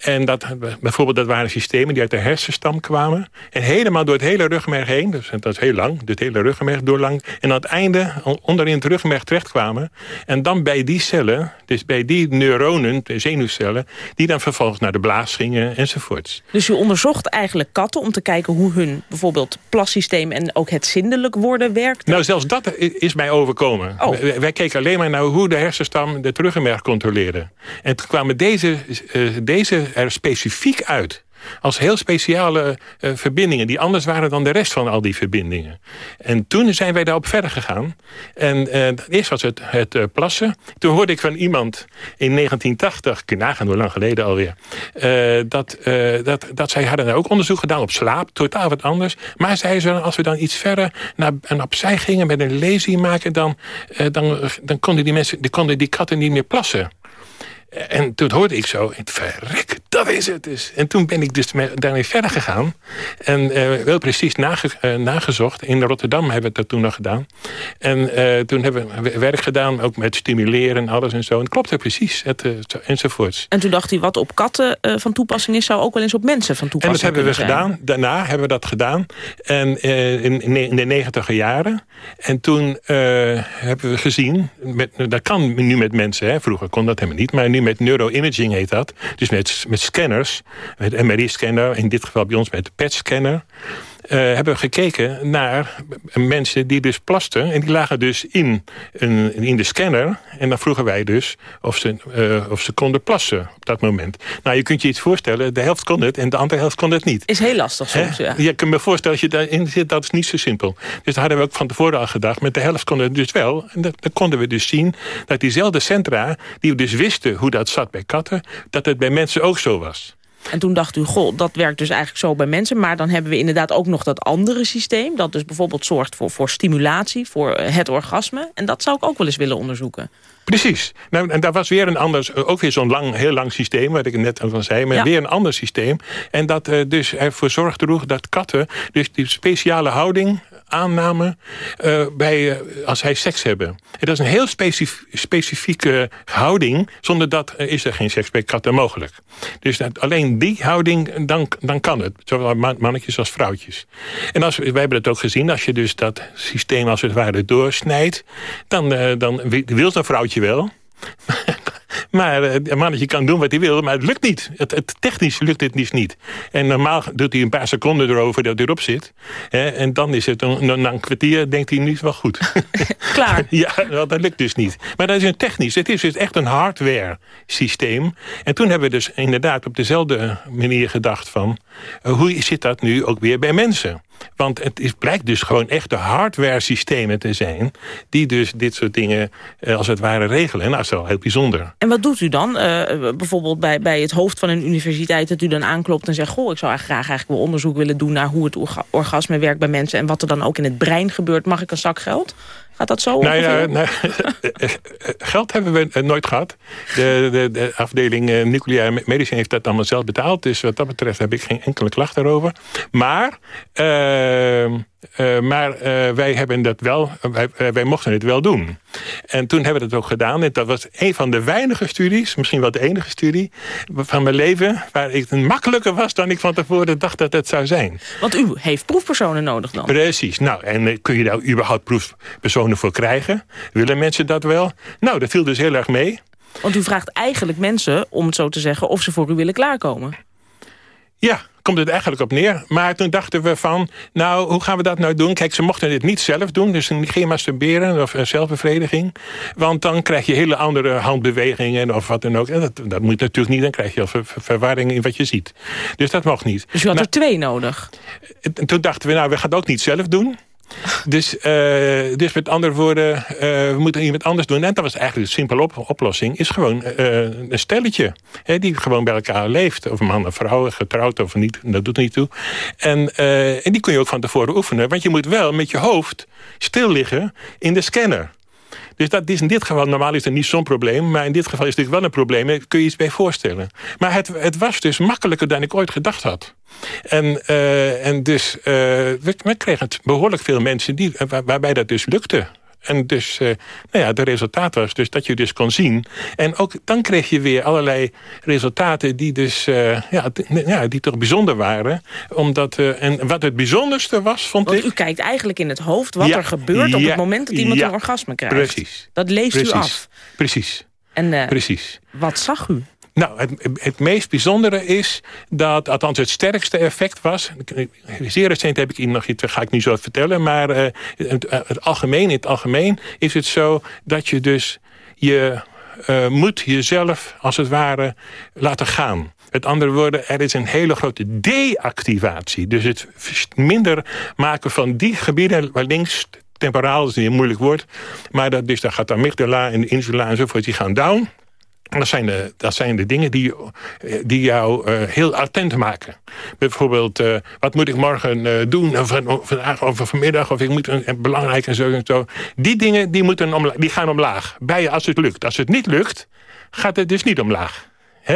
en dat, bijvoorbeeld, dat waren systemen die uit de hersenstam kwamen. En helemaal door het hele rugmerg heen. Dus dat is heel lang. Het hele rugmerg doorlang. En aan het einde onderin het rugmerg terechtkwamen. En dan bij die cellen, dus bij die neuronen, de zenuwcellen... die dan vervolgens naar de blaas gingen enzovoorts. Dus u onderzocht eigenlijk katten om te kijken hoe hun bijvoorbeeld plassysteem... en ook het zindelijk worden werkt? Nou, zelfs dat is mij overkomen. Oh. Wij, keken alleen maar naar hoe de hersenstam het ruggenmerg controleerde. En toen kwamen deze, uh, deze er specifiek uit als heel speciale uh, verbindingen... die anders waren dan de rest van al die verbindingen. En toen zijn wij daarop verder gegaan. En uh, eerst was het, het uh, plassen. Toen hoorde ik van iemand in 1980... kun je nagaan hoe lang geleden alweer... dat, dat, dat zij hadden ook onderzoek gedaan op slaap. Totaal wat anders. Maar zei ze, als we dan iets verder naar, en opzij gingen... met een lazy maken, dan, dan, dan konden die mensen... Die konden die katten niet meer plassen. En toen hoorde ik zo, verrek, dat is het dus. En toen ben ik dus daarmee verder gegaan. En uh, wel precies nage, uh, nagezocht. In Rotterdam hebben we dat toen nog gedaan. En uh, toen hebben we werk gedaan, ook met stimuleren en alles en zo. En het klopte precies, het, enzovoorts. En toen dacht hij, wat op katten van toepassing is... zou ook wel eens op mensen van toepassing En dat hebben we zijn. gedaan. Daarna hebben we dat gedaan. En in, in, de negentiger jaren. En toen hebben we gezien... Met, dat kan nu met mensen, hè. vroeger kon dat helemaal niet... maar nu met neuroimaging heet dat. Dus met, met scanners, met MRI-scanner, in dit geval bij ons met de PET-scanner... Uh, hebben we gekeken naar mensen die dus plasten. En die lagen dus in, een, in de scanner. En dan vroegen wij dus of ze, uh, of ze konden plassen op dat moment. Nou, je kunt je iets voorstellen. De helft kon het en de andere helft kon het niet. Is heel lastig soms, ja. Je kunt me voorstellen, als je daarin zit, dat is niet zo simpel. Dus daar hadden we ook van tevoren al gedacht. Met de helft kon het dus wel. En dat, dan konden we dus zien dat diezelfde centra... die we dus wisten hoe dat zat bij katten... dat het bij mensen ook zo was. En toen dacht u, goh, dat werkt dus eigenlijk zo bij mensen. Maar dan hebben we inderdaad ook nog dat andere systeem... dat dus bijvoorbeeld zorgt voor, voor stimulatie, voor het orgasme. En dat zou ik ook wel eens willen onderzoeken. Precies. Nou, en daar was weer een ander, ook weer zo'n lang, heel lang systeem, wat ik net al zei, maar ja. weer een ander systeem. En dat uh, dus ervoor zorgde droeg dat katten dus die speciale houding aannamen uh, bij, uh, als hij seks hebben. En dat is een heel specif specifieke houding. Zonder dat is er geen seks bij katten mogelijk. Dus dat alleen die houding, dan, dan kan het. Zowel mannetjes als vrouwtjes. En als, wij hebben het ook gezien, als je dus dat systeem als het ware doorsnijdt... dan, dan wil een vrouwtje wel... Maar een mannetje kan doen wat hij wil, maar het lukt niet. Het, het, technisch lukt het dus niet. En normaal doet hij een paar seconden erover dat hij erop zit. Hè, en dan is het, een, na een kwartier denkt hij niet wel goed. Klaar. ja, dat lukt dus niet. Maar dat is een technisch. Het is dus echt een hardware systeem. En toen hebben we dus inderdaad op dezelfde manier gedacht van... Uh, hoe zit dat nu ook weer bij mensen? Want het is, blijkt dus gewoon echte hardware systemen te zijn... die dus dit soort dingen uh, als het ware regelen. En dat is wel heel bijzonder. En wat doet u dan? Uh, bijvoorbeeld bij, bij het hoofd van een universiteit... dat u dan aanklopt en zegt... goh, ik zou graag eigenlijk wel onderzoek willen doen... naar hoe het orgasme werkt bij mensen... en wat er dan ook in het brein gebeurt. Mag ik een zak geld? Gaat dat zo nou ja, geld hebben we nooit gehad. De, de, de afdeling uh, nucleaire medicijn heeft dat allemaal zelf betaald. Dus wat dat betreft heb ik geen enkele klacht daarover. Maar... Uh, uh, maar uh, wij, hebben dat wel, wij, uh, wij, mochten het wel doen. En toen hebben we het ook gedaan. En dat was een van de weinige studies, misschien wel de enige studie... van mijn leven waar ik makkelijker was dan ik van tevoren dacht dat het zou zijn. Want u heeft proefpersonen nodig dan? Precies. Nou, en kun je daar überhaupt proefpersonen voor krijgen? Willen mensen dat wel? Nou, dat viel dus heel erg mee. Want u vraagt eigenlijk mensen, om het zo te zeggen... of ze voor u willen klaarkomen. Ja, komt het eigenlijk op neer. Maar toen dachten we van, nou, hoe gaan we dat nou doen? Kijk, ze mochten dit niet zelf doen, dus geen masturberen of zelfbevrediging. Want dan krijg je hele andere handbewegingen of wat dan ook. En dat, dat moet natuurlijk niet, dan krijg je ver, verwarring in wat je ziet. Dus dat mocht niet. Dus je had er twee nodig? En toen dachten we, nou, we gaan het ook niet zelf doen. Dus, uh, dus met andere woorden, uh, we moeten iemand anders doen. En dat was eigenlijk de simpele op oplossing. Is gewoon uh, een stelletje. Hè, die gewoon bij elkaar leeft. Of man of vrouw, getrouwd of niet. Dat doet niet toe. En, en die kun je ook van tevoren oefenen. Want je moet wel met je hoofd stil liggen in de scanner. Dus dat is in dit geval, normaal is het niet zo'n probleem... maar in dit geval is het wel een probleem, daar kun je iets bij voorstellen. Maar het, het was dus makkelijker dan ik ooit gedacht had. En, uh, en dus, uh, we, we kregen behoorlijk veel mensen die, waar, waarbij dat dus lukte. En dus, uh, nou ja, het resultaat was dus dat je dus kon zien. En ook dan kreeg je weer allerlei resultaten die dus, uh, ja, ja, die toch bijzonder waren. Omdat, uh, en wat het bijzonderste was, vond Want ik... u kijkt eigenlijk in het hoofd wat ja, er gebeurt op ja, het moment dat iemand een orgasme krijgt. Precies. Dat leest precies, u af. Precies. En precies. wat zag u? Nou, het, het, meest bijzondere is dat, althans het sterkste effect was... zeer recent heb ik hier nog iets, ga ik niet zo vertellen... maar uh, het, het, algemeen, in het algemeen is het zo dat je dus je uh, moet jezelf als het ware laten gaan. Met andere woorden, er is een hele grote deactivatie. Dus het minder maken van die gebieden waar links temporaal is een moeilijk woord. Maar dat, dus daar gaat de amygdala en de insula enzovoort, die gaan down. Dat zijn, de, dat zijn de dingen die, die jou uh, heel attent maken. Bijvoorbeeld, uh, wat moet ik morgen uh, doen? Of, vandaag of vanmiddag? Of ik moet een, belangrijk en zo en zo. Die dingen die moeten die gaan omlaag. Bij je als het lukt. Als het niet lukt, gaat het dus niet omlaag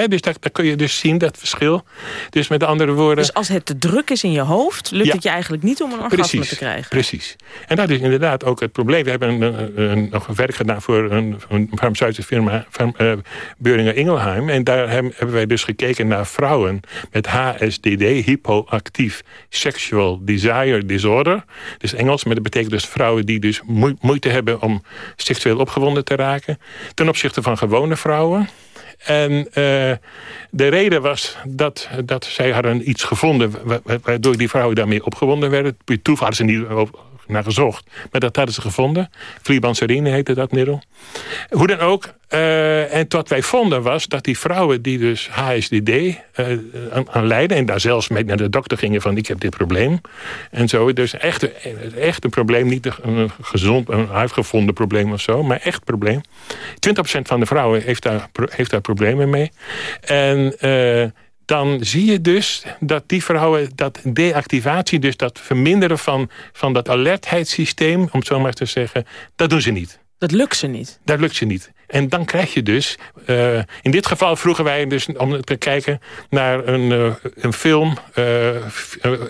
dus daar, kun je dus zien, dat verschil. Dus met andere woorden... Dus als het te druk is in je hoofd... lukt het je eigenlijk niet om een orgasme te krijgen? Precies. En dat is inderdaad ook het probleem. We hebben een, een, nog een werk gedaan voor een, een farmaceutische firma... Farm, uh, Beuringer Ingelheim. En daar hebben, hebben wij dus gekeken naar vrouwen... met HSDD, hypoactief sexual desire disorder. Dus Engels, maar dat betekent dus vrouwen die dus moeite hebben... om seksueel opgewonden te raken. Ten opzichte van gewone vrouwen... En uh, de reden was dat, dat zij hadden iets gevonden... waardoor die vrouwen daarmee opgewonden werden. Toeval hadden ze niet naar gezocht. Maar dat hadden ze gevonden. Flibanserine heette dat middel. Hoe dan ook. Uh, en wat wij vonden was dat die vrouwen die dus HSDD uh, aan, aan lijden... en daar zelfs mee naar de dokter gingen van ik heb dit probleem. En zo. Dus echt, echt een probleem. Niet een gezond, een uitgevonden probleem of zo. Maar echt probleem. 20% van de vrouwen heeft daar, heeft daar problemen mee. En... Uh, dan zie je dus dat die vrouwen dat deactivatie... dus dat verminderen van, van dat alertheidssysteem, om het zo maar te zeggen... dat doen ze niet. Dat lukt ze niet? Dat lukt ze niet. En dan krijg je dus... Uh, in dit geval vroegen wij dus om te kijken naar een, uh, een film... Uh,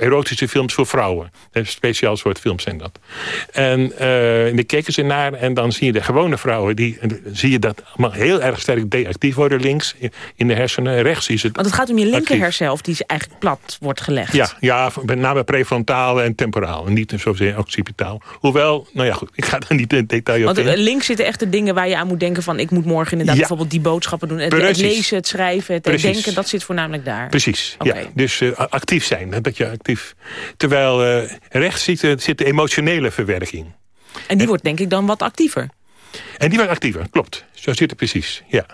erotische films voor vrouwen. Een speciaal soort films zijn dat. En die keken ze naar en dan zie je de gewone vrouwen... die zie je dat allemaal heel erg sterk deactief worden links in de hersenen. Rechts is het Want het gaat om je linker hersenhelft die eigenlijk plat wordt gelegd. Ja, ja met name prefrontaal en temporaal. En niet zozeer occipitaal. Hoewel, nou ja goed, ik ga daar niet in detail op Want links zitten echt de dingen waar je aan moet denken van ik moet morgen inderdaad bijvoorbeeld die boodschappen doen. Het, het, lezen, het schrijven, het denken, dat zit voornamelijk daar. Precies, ja. Dus uh, actief zijn, dat je actief... Terwijl uh, rechts zit, zit de emotionele verwerking. En die wordt denk ik dan wat actiever. En die wordt actiever, klopt. Zo zit het precies, ja.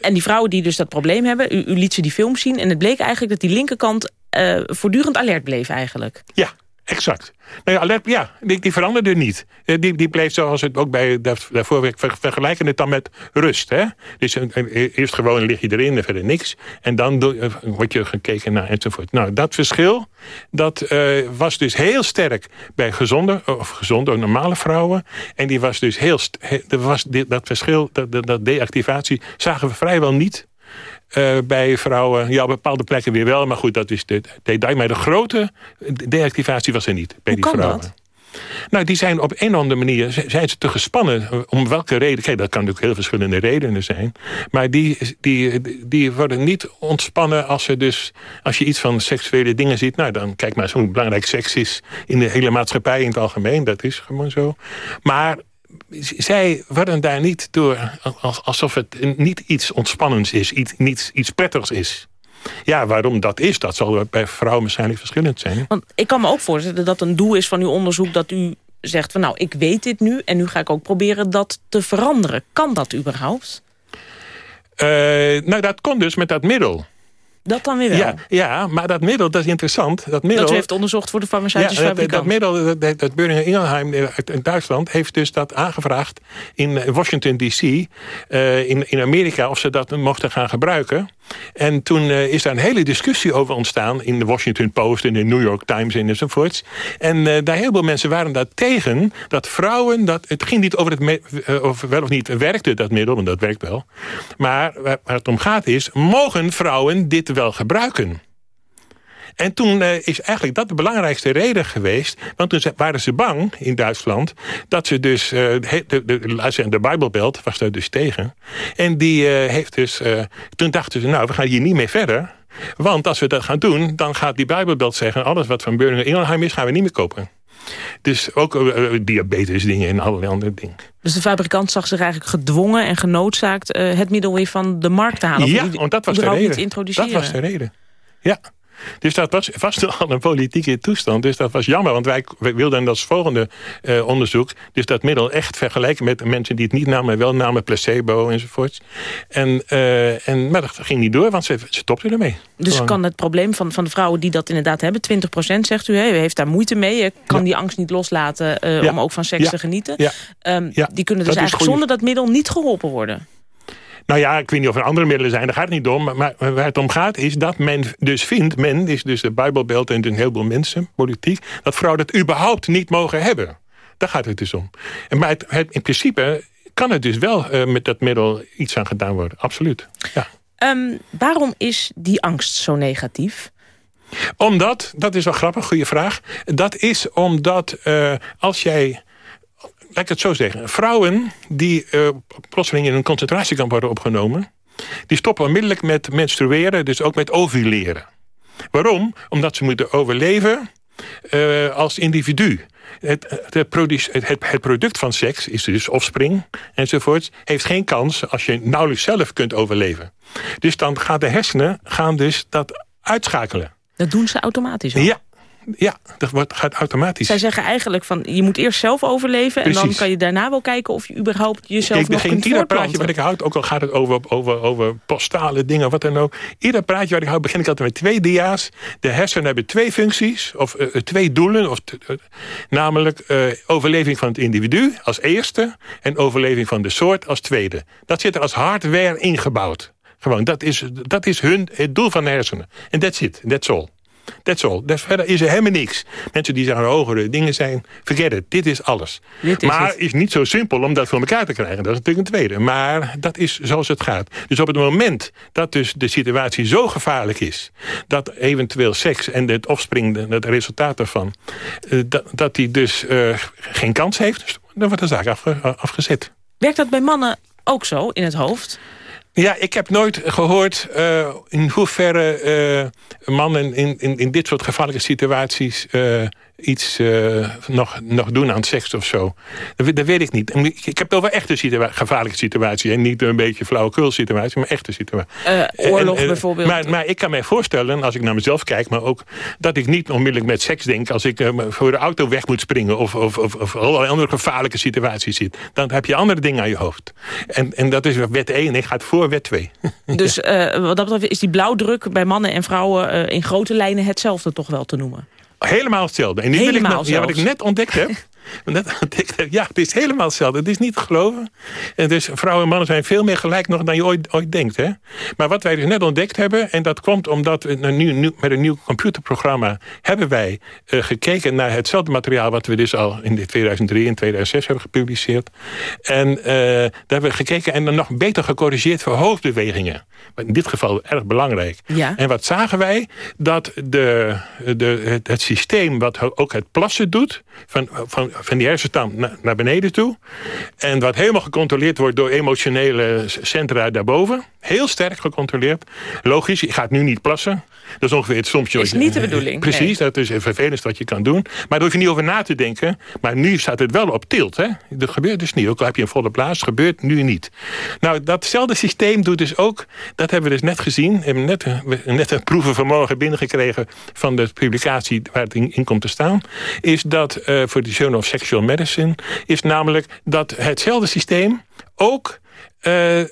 En die vrouwen die dus dat probleem hebben, u, u liet ze die film zien... en het bleek eigenlijk dat die linkerkant uh, voortdurend alert bleef eigenlijk. Ja, exact. Nou ja, ja die, die veranderde niet. Eh, die, die bleef zoals het ook bij daarvoor ver, vergelijken het dan met rust. Hè? Dus eerst gewoon lig je erin en verder niks. En dan eh, word je gekeken naar enzovoort. Nou, dat verschil dat, was dus heel sterk bij gezonde, of gezonde, normale vrouwen. En die was dus heel, dat, was, dat verschil, dat, dat deactivatie, zagen we vrijwel niet uh, bij vrouwen. Ja, op bepaalde plekken weer wel. Maar goed, dat is de detail. Maar de grote deactivatie was er niet bij Hoe die vrouwen. Dat? Nou, die zijn op een of andere manier zijn ze te gespannen. Om welke reden? Kijk, dat kan natuurlijk heel verschillende redenen zijn. Maar die, die, die worden niet ontspannen als, ze dus, als je iets van seksuele dingen ziet. Nou, dan kijk maar eens hoe belangrijk seks is in de hele maatschappij in het algemeen. Dat is gewoon zo. Maar zij worden daar niet door, alsof het niet iets ontspannends is, iets, niet iets prettigs is. Ja, waarom dat is, dat zal bij vrouwen waarschijnlijk verschillend zijn. Want ik kan me ook voorstellen dat een doel is van uw onderzoek... dat u zegt van nou, ik weet dit nu en nu ga ik ook proberen dat te veranderen. Kan dat überhaupt? Uh, nou, dat kon dus met dat middel. Dat dan weer wel? Ja, ja, maar dat middel, dat is interessant. Dat, middel, dat u heeft onderzocht voor de farmaceutische ja, fabrikant. Dat, middel, dat, dat Ingelheim in Duitsland... heeft dus dat aangevraagd in Washington D.C. Uh, in, in Amerika... of ze dat mochten gaan gebruiken. En toen uh, is daar een hele discussie over ontstaan... in de Washington Post en de New York Times enzovoorts. En uh, daar heel veel mensen waren daar tegen... dat vrouwen... Dat, het ging niet over het uh, of wel of niet werkte dat middel... want dat werkt wel. Maar waar het om gaat is... mogen vrouwen dit wel gebruiken? En toen uh, is eigenlijk dat de belangrijkste reden geweest. Want toen waren ze bang in Duitsland. Dat ze dus. Uh, de, de, de, de Bijbelbelt was daar dus tegen. En die uh, heeft dus. toen dachten ze, nou, we gaan hier niet mee verder. Want als we dat gaan doen, dan gaat die Bijbelbelt zeggen... alles wat van Boehringer Ingelheim is, gaan we niet meer kopen. Dus ook uh, diabetes dingen en allerlei andere dingen. Dus de fabrikant zag zich eigenlijk gedwongen en genoodzaakt... Uh, het middel weer van de markt te halen? Ja, want dat was de reden. Dat was de reden. Ja. Dus dat was vast al een politieke toestand. Dus dat was jammer, want wij, wij wilden als volgende uh, onderzoek... dus dat middel echt vergelijken met mensen die het niet namen... wel namen placebo enzovoorts. En, uh, en, maar dat ging niet door, want ze, ze stopten ermee. Dus Gewoon. kan het probleem van, van de vrouwen die dat inderdaad hebben... 20% zegt u, u heeft daar moeite mee... je kan ja. die angst niet loslaten ja. om ook van seks ja. te genieten. Um, die kunnen dus eigenlijk zonder dat middel niet geholpen worden. Nou ja, ik weet niet of er andere middelen zijn, daar gaat het niet om. Maar waar het om gaat is dat men dus vindt... men is dus de Bijbelbeeld en een heleboel mensen, politiek... dat vrouwen dat überhaupt niet mogen hebben. Daar gaat het dus om. En maar het, het, in principe kan het dus wel uh, met dat middel iets aan gedaan worden. Absoluut, ja. Um, waarom is die angst zo negatief? Omdat, dat is wel grappig, goede vraag. Dat is omdat uh, als jij laat ik het zo zeggen. Vrouwen die uh, plotseling in een concentratiekamp worden opgenomen... die stoppen onmiddellijk met menstrueren, dus ook met ovuleren. Waarom? Omdat ze moeten overleven uh, als individu. Het, het, product, het, het, product van seks is dus offspring enzovoort... heeft geen kans als je nauwelijks zelf kunt overleven. Dus dan gaan de hersenen gaan dus dat uitschakelen. Dat doen ze automatisch al. Ja, ja, dat wordt, gaat automatisch. Zij zeggen eigenlijk van je moet eerst zelf overleven... Precies. en dan kan je daarna wel kijken of je überhaupt jezelf Kijk, nog kunt Ieder praatje wat ik houd, ook al gaat het over, over, over postale dingen, wat dan ook. Ieder praatje wat ik houd, begin ik altijd met twee dia's. De hersenen hebben twee functies, of uh, twee doelen. Of uh, namelijk uh, overleving van het individu als eerste... en overleving van de soort als tweede. Dat zit er als hardware ingebouwd. Gewoon, dat is, dat is hun, het doel van de hersenen. En that's it, that's all. That's all. Dat, verder is er helemaal niks. Mensen die zeggen hogere dingen zijn, forget it. Dit is alles. Dit is maar het. is niet zo simpel om dat voor elkaar te krijgen. Dat is natuurlijk een tweede. Maar dat is zoals het gaat. Dus op het moment dat dus de situatie zo gevaarlijk is... dat eventueel seks en het offspring, het resultaat daarvan... dat, dat die dus uh, geen kans heeft, dan wordt de zaak afge, afgezet. Werkt dat bij mannen ook zo in het hoofd? Ja, ik heb nooit gehoord uh, in hoeverre uh, mannen in, in, in dit soort gevaarlijke situaties uh, iets nog, nog doen aan seks of zo. Dat, dat weet ik niet. Ik, ik heb wel wel echte situa gevaarlijke situaties. En niet een beetje flauwekul situatie, maar echte situaties. oorlog en, bijvoorbeeld. Maar, maar ik kan mij voorstellen, als ik naar mezelf kijk... maar ook dat ik niet onmiddellijk met seks denk... als ik voor de auto weg moet springen... of, of, of, of allerlei andere gevaarlijke situaties zit. Dan heb je andere dingen aan je hoofd. En, en dat is wet 1 en ik ga het voor wet 2. Dus wat dat betreft is die blauwdruk bij mannen en vrouwen... In grote lijnen hetzelfde toch wel te noemen? Helemaal hetzelfde. En nu wil ik, ja, wat ik net ontdekt heb... net ontdekt heb, ja, het is helemaal hetzelfde. Het is niet te geloven. En dus vrouwen en mannen zijn veel meer gelijk nog dan je ooit, ooit denkt. Hè? Maar wat wij dus net ontdekt hebben... en dat komt omdat we nu, nu, met een nieuw computerprogramma... hebben wij uh, gekeken naar hetzelfde materiaal... wat we dus al in 2003 en 2006 hebben gepubliceerd. En uh, daar hebben we gekeken en dan nog beter gecorrigeerd... voor hoofdbewegingen. In dit geval erg belangrijk. Ja. En wat zagen wij? Dat de, de, het, het systeem wat ook het plassen doet... van, van, van die hersenstam naar, naar beneden toe... en wat helemaal gecontroleerd wordt door emotionele centra daarboven... heel sterk gecontroleerd. Logisch, je gaat nu niet plassen... Dat is ongeveer het soms. Is niet de bedoeling. Precies, nee. dat is het vervelendste wat je kan doen. Maar daar hoef je niet over na te denken. Maar nu staat het wel op tilt. Hè? Dat gebeurt dus niet. Ook al heb je een volle plaats, gebeurt nu niet. Nou, datzelfde systeem doet dus ook... Dat hebben we dus net gezien. We hebben net, net een proevenvermogen binnengekregen... van de publicatie waar het in, in komt te staan. Is dat uh, voor de Journal of Sexual Medicine... is namelijk dat hetzelfde systeem ook... Uh, uh,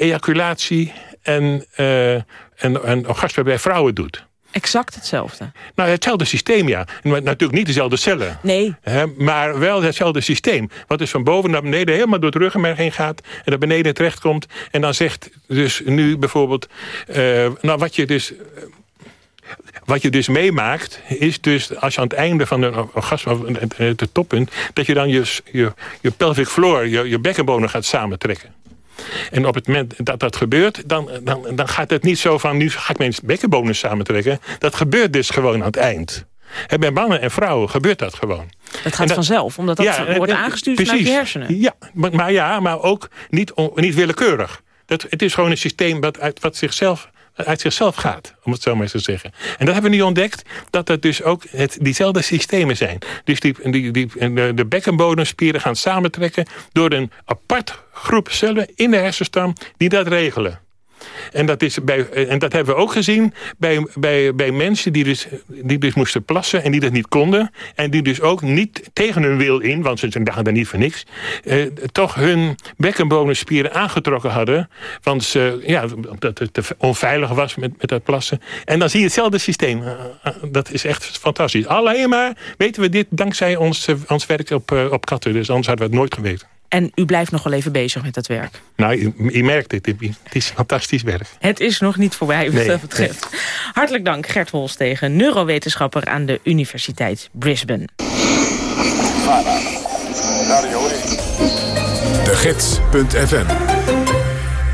ejaculatie en, uh, en, en orgasme bij vrouwen doet. Exact hetzelfde. Nou, hetzelfde systeem, ja. Natuurlijk niet dezelfde cellen. Nee. Hè, maar wel hetzelfde systeem. Wat dus van boven naar beneden helemaal door het ruggenmerg heen gaat... en naar beneden terechtkomt. En dan zegt dus nu bijvoorbeeld... Uh, nou, wat je dus... Wat je dus meemaakt, is dus als je aan het einde van een orgasme, het toppunt, dat je dan je, je, je pelvic floor, je, je bekkenbonen gaat samentrekken. En op het moment dat dat gebeurt, dan, dan, dan gaat het niet zo van... nu ga ik mijn bekkenbonen samentrekken. Dat gebeurt dus gewoon aan het eind. En bij mannen en vrouwen gebeurt dat gewoon. Dat gaat dat, vanzelf, omdat dat ja, wordt aangestuurd precies, vanuit je hersenen. Ja, maar, maar, ja, maar ook niet, on, niet willekeurig. Dat, het is gewoon een systeem wat, uit, wat zichzelf uit zichzelf gaat, om het zo maar eens te zeggen. En dat hebben we nu ontdekt, dat dat dus ook het, diezelfde systemen zijn. Dus die, die, die, de, de bekkenbodemspieren gaan samentrekken... door een apart groep cellen in de hersenstam die dat regelen. En dat, is bij, en dat hebben we ook gezien bij, bij, bij mensen die dus, die dus moesten plassen en die dat niet konden. En die dus ook niet tegen hun wil in, want ze dachten daar niet voor niks, eh, toch hun bekkenbodemspieren aangetrokken hadden. Want ze, ja, dat het te onveilig was met, met dat plassen. En dan zie je hetzelfde systeem. dat is echt fantastisch. Alleen maar weten we dit dankzij ons, ons werk op, op katten. Dus anders hadden we het nooit geweten. En u blijft nog wel even bezig met dat werk. Nou, je, merkt het. Het is fantastisch werk. Het is nog niet voorbij wat dat betreft. Hartelijk dank Gert Holstegen, neurowetenschapper aan de Universiteit Brisbane. De Gids.fm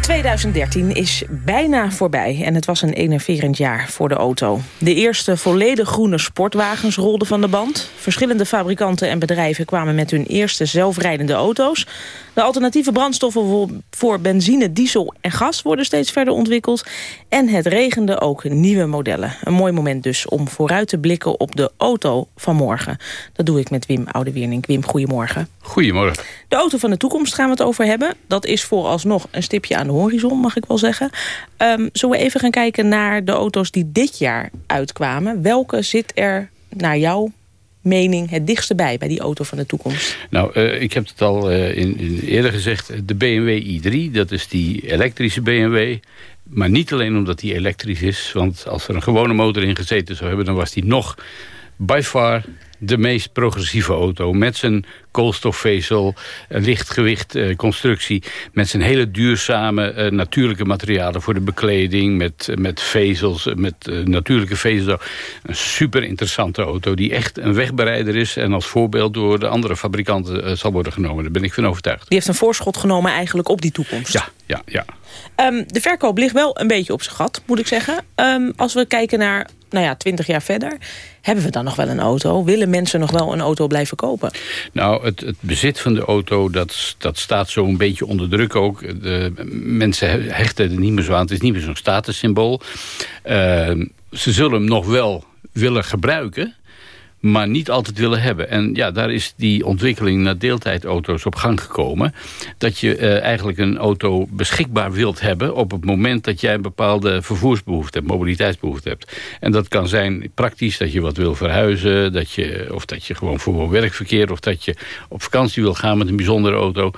2013 is bijna voorbij en het was een enerverend jaar voor de auto. De eerste volledig groene sportwagens rolden van de band. Verschillende fabrikanten en bedrijven kwamen met hun eerste zelfrijdende auto's. De alternatieve brandstoffen voor benzine, diesel en gas worden steeds verder ontwikkeld. En het regende ook nieuwe modellen. Een mooi moment dus om vooruit te blikken op de auto van morgen. Dat doe ik met Wim Oudewierning. Wim, goedemorgen. Goedemorgen. De auto van de toekomst gaan we het over hebben. Dat is vooralsnog een stipje aan de horizon, mag ik wel zeggen. Um, zullen we even gaan kijken naar de auto's die dit jaar uitkwamen. Welke zit er naar jou mening het dichtste bij, bij die auto van de toekomst? Nou, uh, ik heb het al uh, in, in, eerder gezegd. De BMW i3, dat is die elektrische BMW. Maar niet alleen omdat die elektrisch is. Want als er een gewone motor in gezeten zou hebben... dan was die nog by far de meest progressieve auto. Met zijn koolstofvezel, lichtgewicht uh, constructie. Met zijn hele duurzame uh, natuurlijke materialen voor de bekleding. Met, met vezels, met natuurlijke vezels. Een super interessante auto die echt een wegbereider is. En als voorbeeld door de andere fabrikanten zal worden genomen. Daar ben ik van overtuigd. Die heeft een voorschot genomen eigenlijk op die toekomst. Ja, ja, ja. Um, de verkoop ligt wel een beetje op zijn gat, moet ik zeggen. Um, als we kijken naar nou ja, 20 jaar verder. Hebben we dan nog wel een auto? Willen mensen nog wel een auto blijven kopen? Nou, het, het bezit van de auto, dat, dat staat zo een beetje onder druk ook. De, mensen hechten er niet meer zo aan. Het is niet meer zo'n statussymbool. Uh, ze zullen hem nog wel willen gebruiken maar niet altijd willen hebben. En ja, daar is die ontwikkeling naar deeltijdauto's op gang gekomen. Dat je uh, eigenlijk een auto beschikbaar wilt hebben... op het moment dat jij een bepaalde vervoersbehoefte hebt, mobiliteitsbehoefte hebt. En dat kan zijn praktisch dat je wat wil verhuizen... Dat je, of dat je gewoon voor werkverkeer... of dat je op vakantie wil gaan met een bijzondere auto.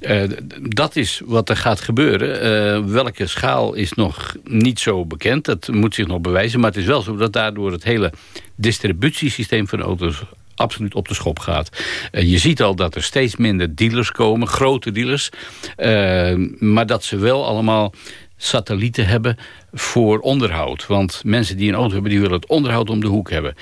Uh, dat is wat er gaat gebeuren. Uh, welke schaal is nog niet zo bekend. Dat moet zich nog bewijzen. Maar het is wel zo dat daardoor het hele distributiesysteem van auto's absoluut op de schop gaat. Uh, je ziet al dat er steeds minder dealers komen, grote dealers. Uh, maar dat ze wel allemaal satellieten hebben voor onderhoud. Want mensen die een auto hebben, die willen het onderhoud om de hoek hebben.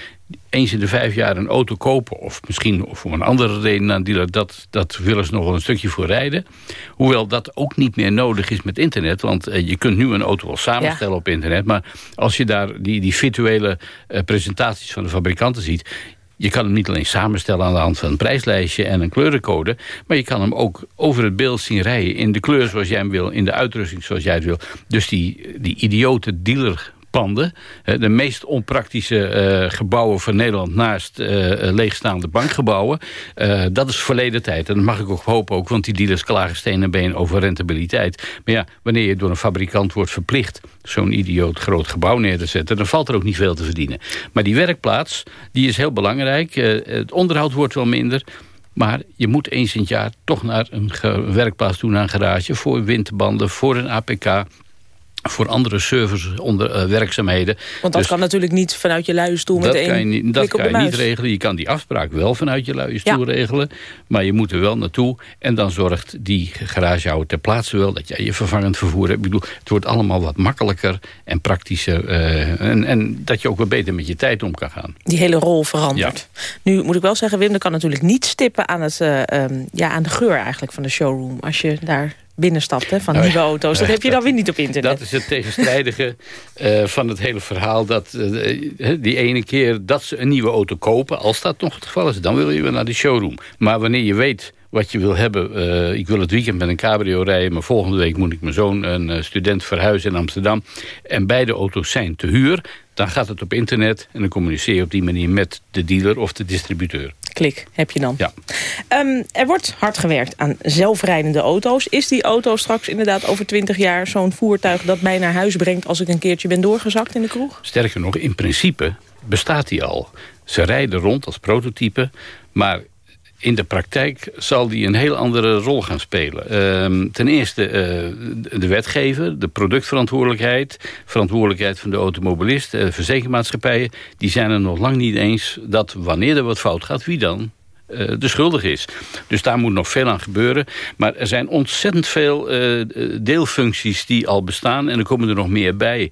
Eens in de vijf jaar een auto kopen, of misschien voor een andere reden aan dealer, dat, dat willen ze nog wel een stukje voor rijden. Hoewel dat ook niet meer nodig is met internet, want uh, je kunt nu een auto wel samenstellen ja. op internet, maar als je daar die, die virtuele uh, presentaties van de fabrikanten ziet, je kan hem niet alleen samenstellen aan de hand van een prijslijstje en een kleurencode. Maar je kan hem ook over het beeld zien rijden. In de kleur zoals jij hem wil, in de uitrusting zoals jij het wil. Dus die, die idiote dealer panden. De meest onpraktische uh, gebouwen van Nederland naast uh, leegstaande bankgebouwen. Uh, dat is verleden tijd. En dat mag ik ook hopen ook, want die dealers klagen steen en been over rentabiliteit. Maar ja, wanneer je door een fabrikant wordt verplicht zo'n idioot groot gebouw neer te zetten, dan valt er ook niet veel te verdienen. Maar die werkplaats, die is heel belangrijk. het onderhoud wordt wel minder. Maar je moet eens in het jaar toch naar een werkplaats toe, naar een garage... voor windbanden, voor een APK voor andere servers onder uh, werkzaamheden. Want dat dus, kan natuurlijk niet vanuit je luie stoel met één niet, Dat kan je niet regelen. Je kan die afspraak wel vanuit je luie stoel ja. regelen. Maar je moet er wel naartoe. En dan zorgt die garagehouder ter plaatse wel... dat jij je vervangend vervoer hebt. Ik bedoel, het wordt allemaal wat makkelijker en praktischer. Uh, en, en dat je ook wat beter met je tijd om kan gaan. Die hele rol verandert. Ja. Nu moet ik wel zeggen, Wim, dat kan natuurlijk niet stippen... aan, het, uh, um, ja, aan de geur eigenlijk van de showroom. Als je daar binnenstapt hè, van nieuwe auto's. Dat heb je dan weer niet op internet. Dat is het tegenstrijdige uh, van het hele verhaal. Dat uh, die ene keer dat ze een nieuwe auto kopen... als dat nog het geval is, dan wil je weer naar de showroom. Maar wanneer je weet wat je wil hebben. Uh, ik wil het weekend met een cabrio rijden... maar volgende week moet ik mijn zoon, een student, verhuizen in Amsterdam. En beide auto's zijn te huur. Dan gaat het op internet en dan communiceer je op die manier met de dealer of de distributeur. klik heb je dan. Ja. Ehm, er wordt hard gewerkt aan zelfrijdende auto's. Is die auto straks inderdaad over 20 jaar zo'n voertuig... dat mij naar huis brengt als ik een keertje ben doorgezakt in de kroeg? Sterker nog, in principe bestaat die al. Ze rijden rond als prototype, maar in de praktijk zal die een heel andere rol gaan spelen. Ehm, ten eerste uh, de wetgever, de productverantwoordelijkheid... verantwoordelijkheid van de automobilist, uh, verzekermaatschappijen... die zijn er nog lang niet eens dat wanneer er wat fout gaat, wie dan uh, de schuldig is. Dus daar moet nog veel aan gebeuren. Maar er zijn ontzettend veel deelfuncties die al bestaan. En er komen er nog meer bij.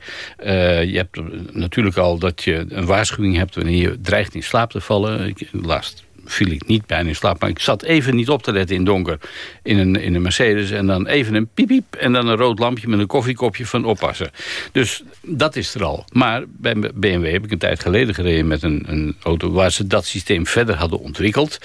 Je hebt natuurlijk al dat je een waarschuwing hebt... wanneer je dreigt in slaap te vallen. Ik, laatst viel ik niet bijna in slaap. Maar ik zat even niet op te letten in donker. In een, in een Mercedes. En dan even een piep, piep En dan een rood lampje met een koffiekopje van oppassen. Dus dat is er al. Maar bij BMW heb ik een tijd geleden gereden met een, een auto... waar ze dat systeem verder hadden ontwikkeld.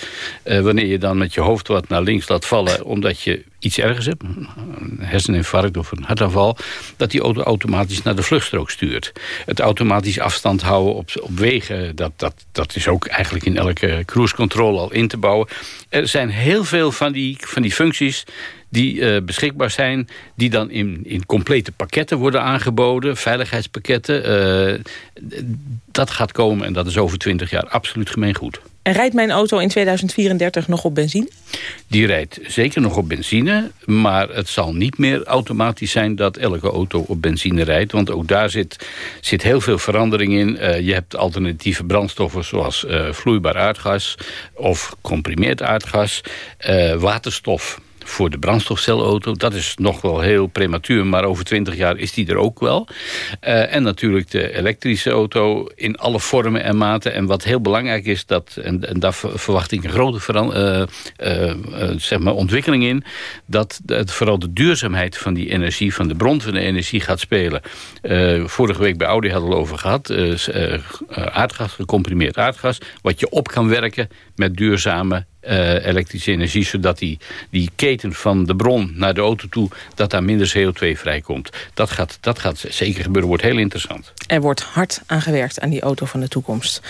Uh, wanneer je dan met je hoofd wat naar links laat vallen... omdat je iets ergens hebt, een herseninfarct of een hartaanval... dat die auto automatisch naar de vluchtstrook stuurt. Het automatisch afstand houden op, op wegen... Dat, dat, dat is ook eigenlijk in elke cruise control al in te bouwen. Er zijn heel veel van die, van die functies die uh, beschikbaar zijn... die dan in, in complete pakketten worden aangeboden, veiligheidspakketten. Uh, dat gaat komen en dat is over 20 jaar absoluut gemeengoed. En rijdt mijn auto in 2034 nog op benzine? Die rijdt zeker nog op benzine. Maar het zal niet meer automatisch zijn dat elke auto op benzine rijdt. Want ook daar zit, zit heel veel verandering in. Uh, je hebt alternatieve brandstoffen zoals uh, vloeibaar aardgas... of comprimeerd aardgas, uh, waterstof voor de brandstofcelauto. Dat is nog wel heel prematuur, maar over 20 jaar is die er ook wel. Uh, en natuurlijk de elektrische auto in alle vormen en maten. En wat heel belangrijk is, dat, en, en daar verwacht ik een grote uh, zeg maar ontwikkeling in... dat het, vooral de duurzaamheid van die energie, van de bron van de energie gaat spelen. vorige week bij Audi hadden we over gehad. aardgas, gecomprimeerd aardgas, wat je op kan werken met duurzame uh, elektrische energie... zodat die, die keten van de bron naar de auto toe... dat daar minder CO2 vrijkomt. Dat gaat, dat gaat zeker gebeuren, wordt heel interessant. Er wordt hard aan gewerkt aan die auto van de toekomst.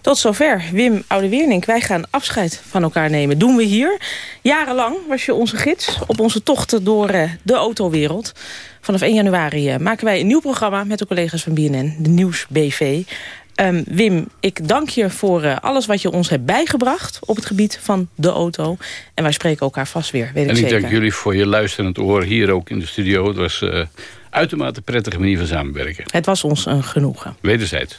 Tot zover, Wim Oudeweernink. Wij gaan afscheid van elkaar nemen. Doen we hier. Jarenlang was je onze gids op onze tochten door uh, de autowereld. Vanaf 1 januari uh, maken wij een nieuw programma met de collega's van BNN, de Nieuws BV. Um, Wim, ik dank je voor uh, alles wat je ons hebt bijgebracht... op het gebied van de auto. En wij spreken elkaar vast weer, weet en ik zeker. En ik dank jullie voor je luisterend oor hier ook in de studio. Het was uh, uitermate prettige manier van samenwerken. Het was ons een genoegen. Wederzijds.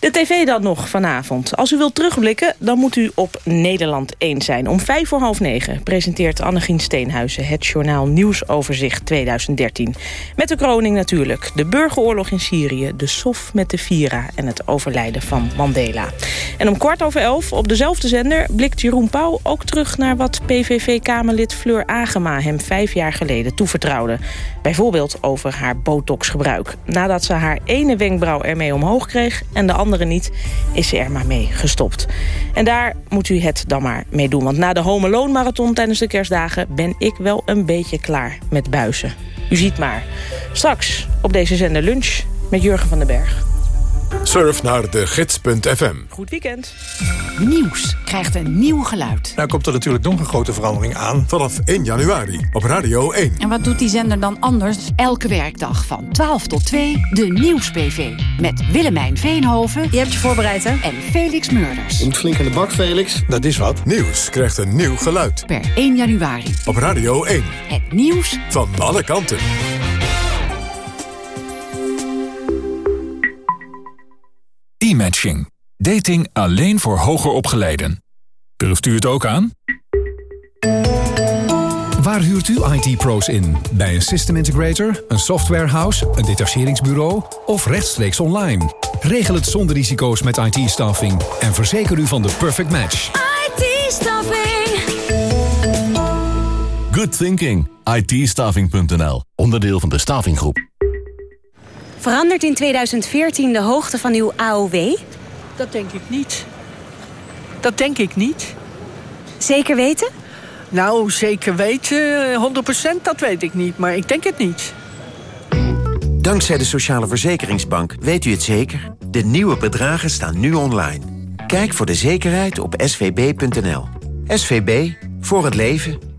De tv dan nog vanavond. Als u wilt terugblikken, dan moet u op Nederland 1 zijn. Om vijf voor half negen presenteert Annegien Steenhuizen... het journaal Nieuwsoverzicht 2013. Met de kroning natuurlijk. De burgeroorlog in Syrië, de SOF met de Vira... en het overlijden van Mandela. En om kwart over elf op dezelfde zender... blikt Jeroen Pauw ook terug naar wat PVV-Kamerlid Fleur Agema... hem vijf jaar geleden toevertrouwde. Bijvoorbeeld over haar botoxgebruik. Nadat ze haar ene wenkbrauw ermee omhoog kreeg... en de andere niet, is ze er maar mee gestopt. En daar moet u het dan maar mee doen. Want na de Home Alone Marathon tijdens de kerstdagen... ben ik wel een beetje klaar met buizen. U ziet maar. Straks op deze zender lunch met Jurgen van den Berg. Surf naar de gids.fm. Goed weekend. Nieuws krijgt een nieuw geluid. Nou komt er natuurlijk nog een grote verandering aan. Vanaf 1 januari op Radio 1. En wat doet die zender dan anders? Elke werkdag van 12 tot 2 de Nieuws-PV. Met Willemijn Veenhoven. Je hebt je voorbereid, hè? En Felix Murders. Je moet flink aan de bak, Felix. Dat is wat. Nieuws krijgt een nieuw geluid. Per 1 januari. Op Radio 1. Het nieuws van alle kanten. E-matching. Dating alleen voor hoger opgeleiden. Durft u het ook aan? Waar huurt u IT-pro's in? Bij een system integrator, een softwarehouse, een detacheringsbureau of rechtstreeks online? Regel het zonder risico's met IT-staffing en verzeker u van de perfect match. IT-staffing. Good thinking. IT-staffing.nl. Onderdeel van de Staffinggroep. Verandert in 2014 de hoogte van uw AOW? Dat denk ik niet. Dat denk ik niet. Zeker weten? Nou, zeker weten, 100% dat weet ik niet, maar ik denk het niet. Dankzij de Sociale Verzekeringsbank weet u het zeker. De nieuwe bedragen staan nu online. Kijk voor de zekerheid op svb.nl. SVB, voor het leven.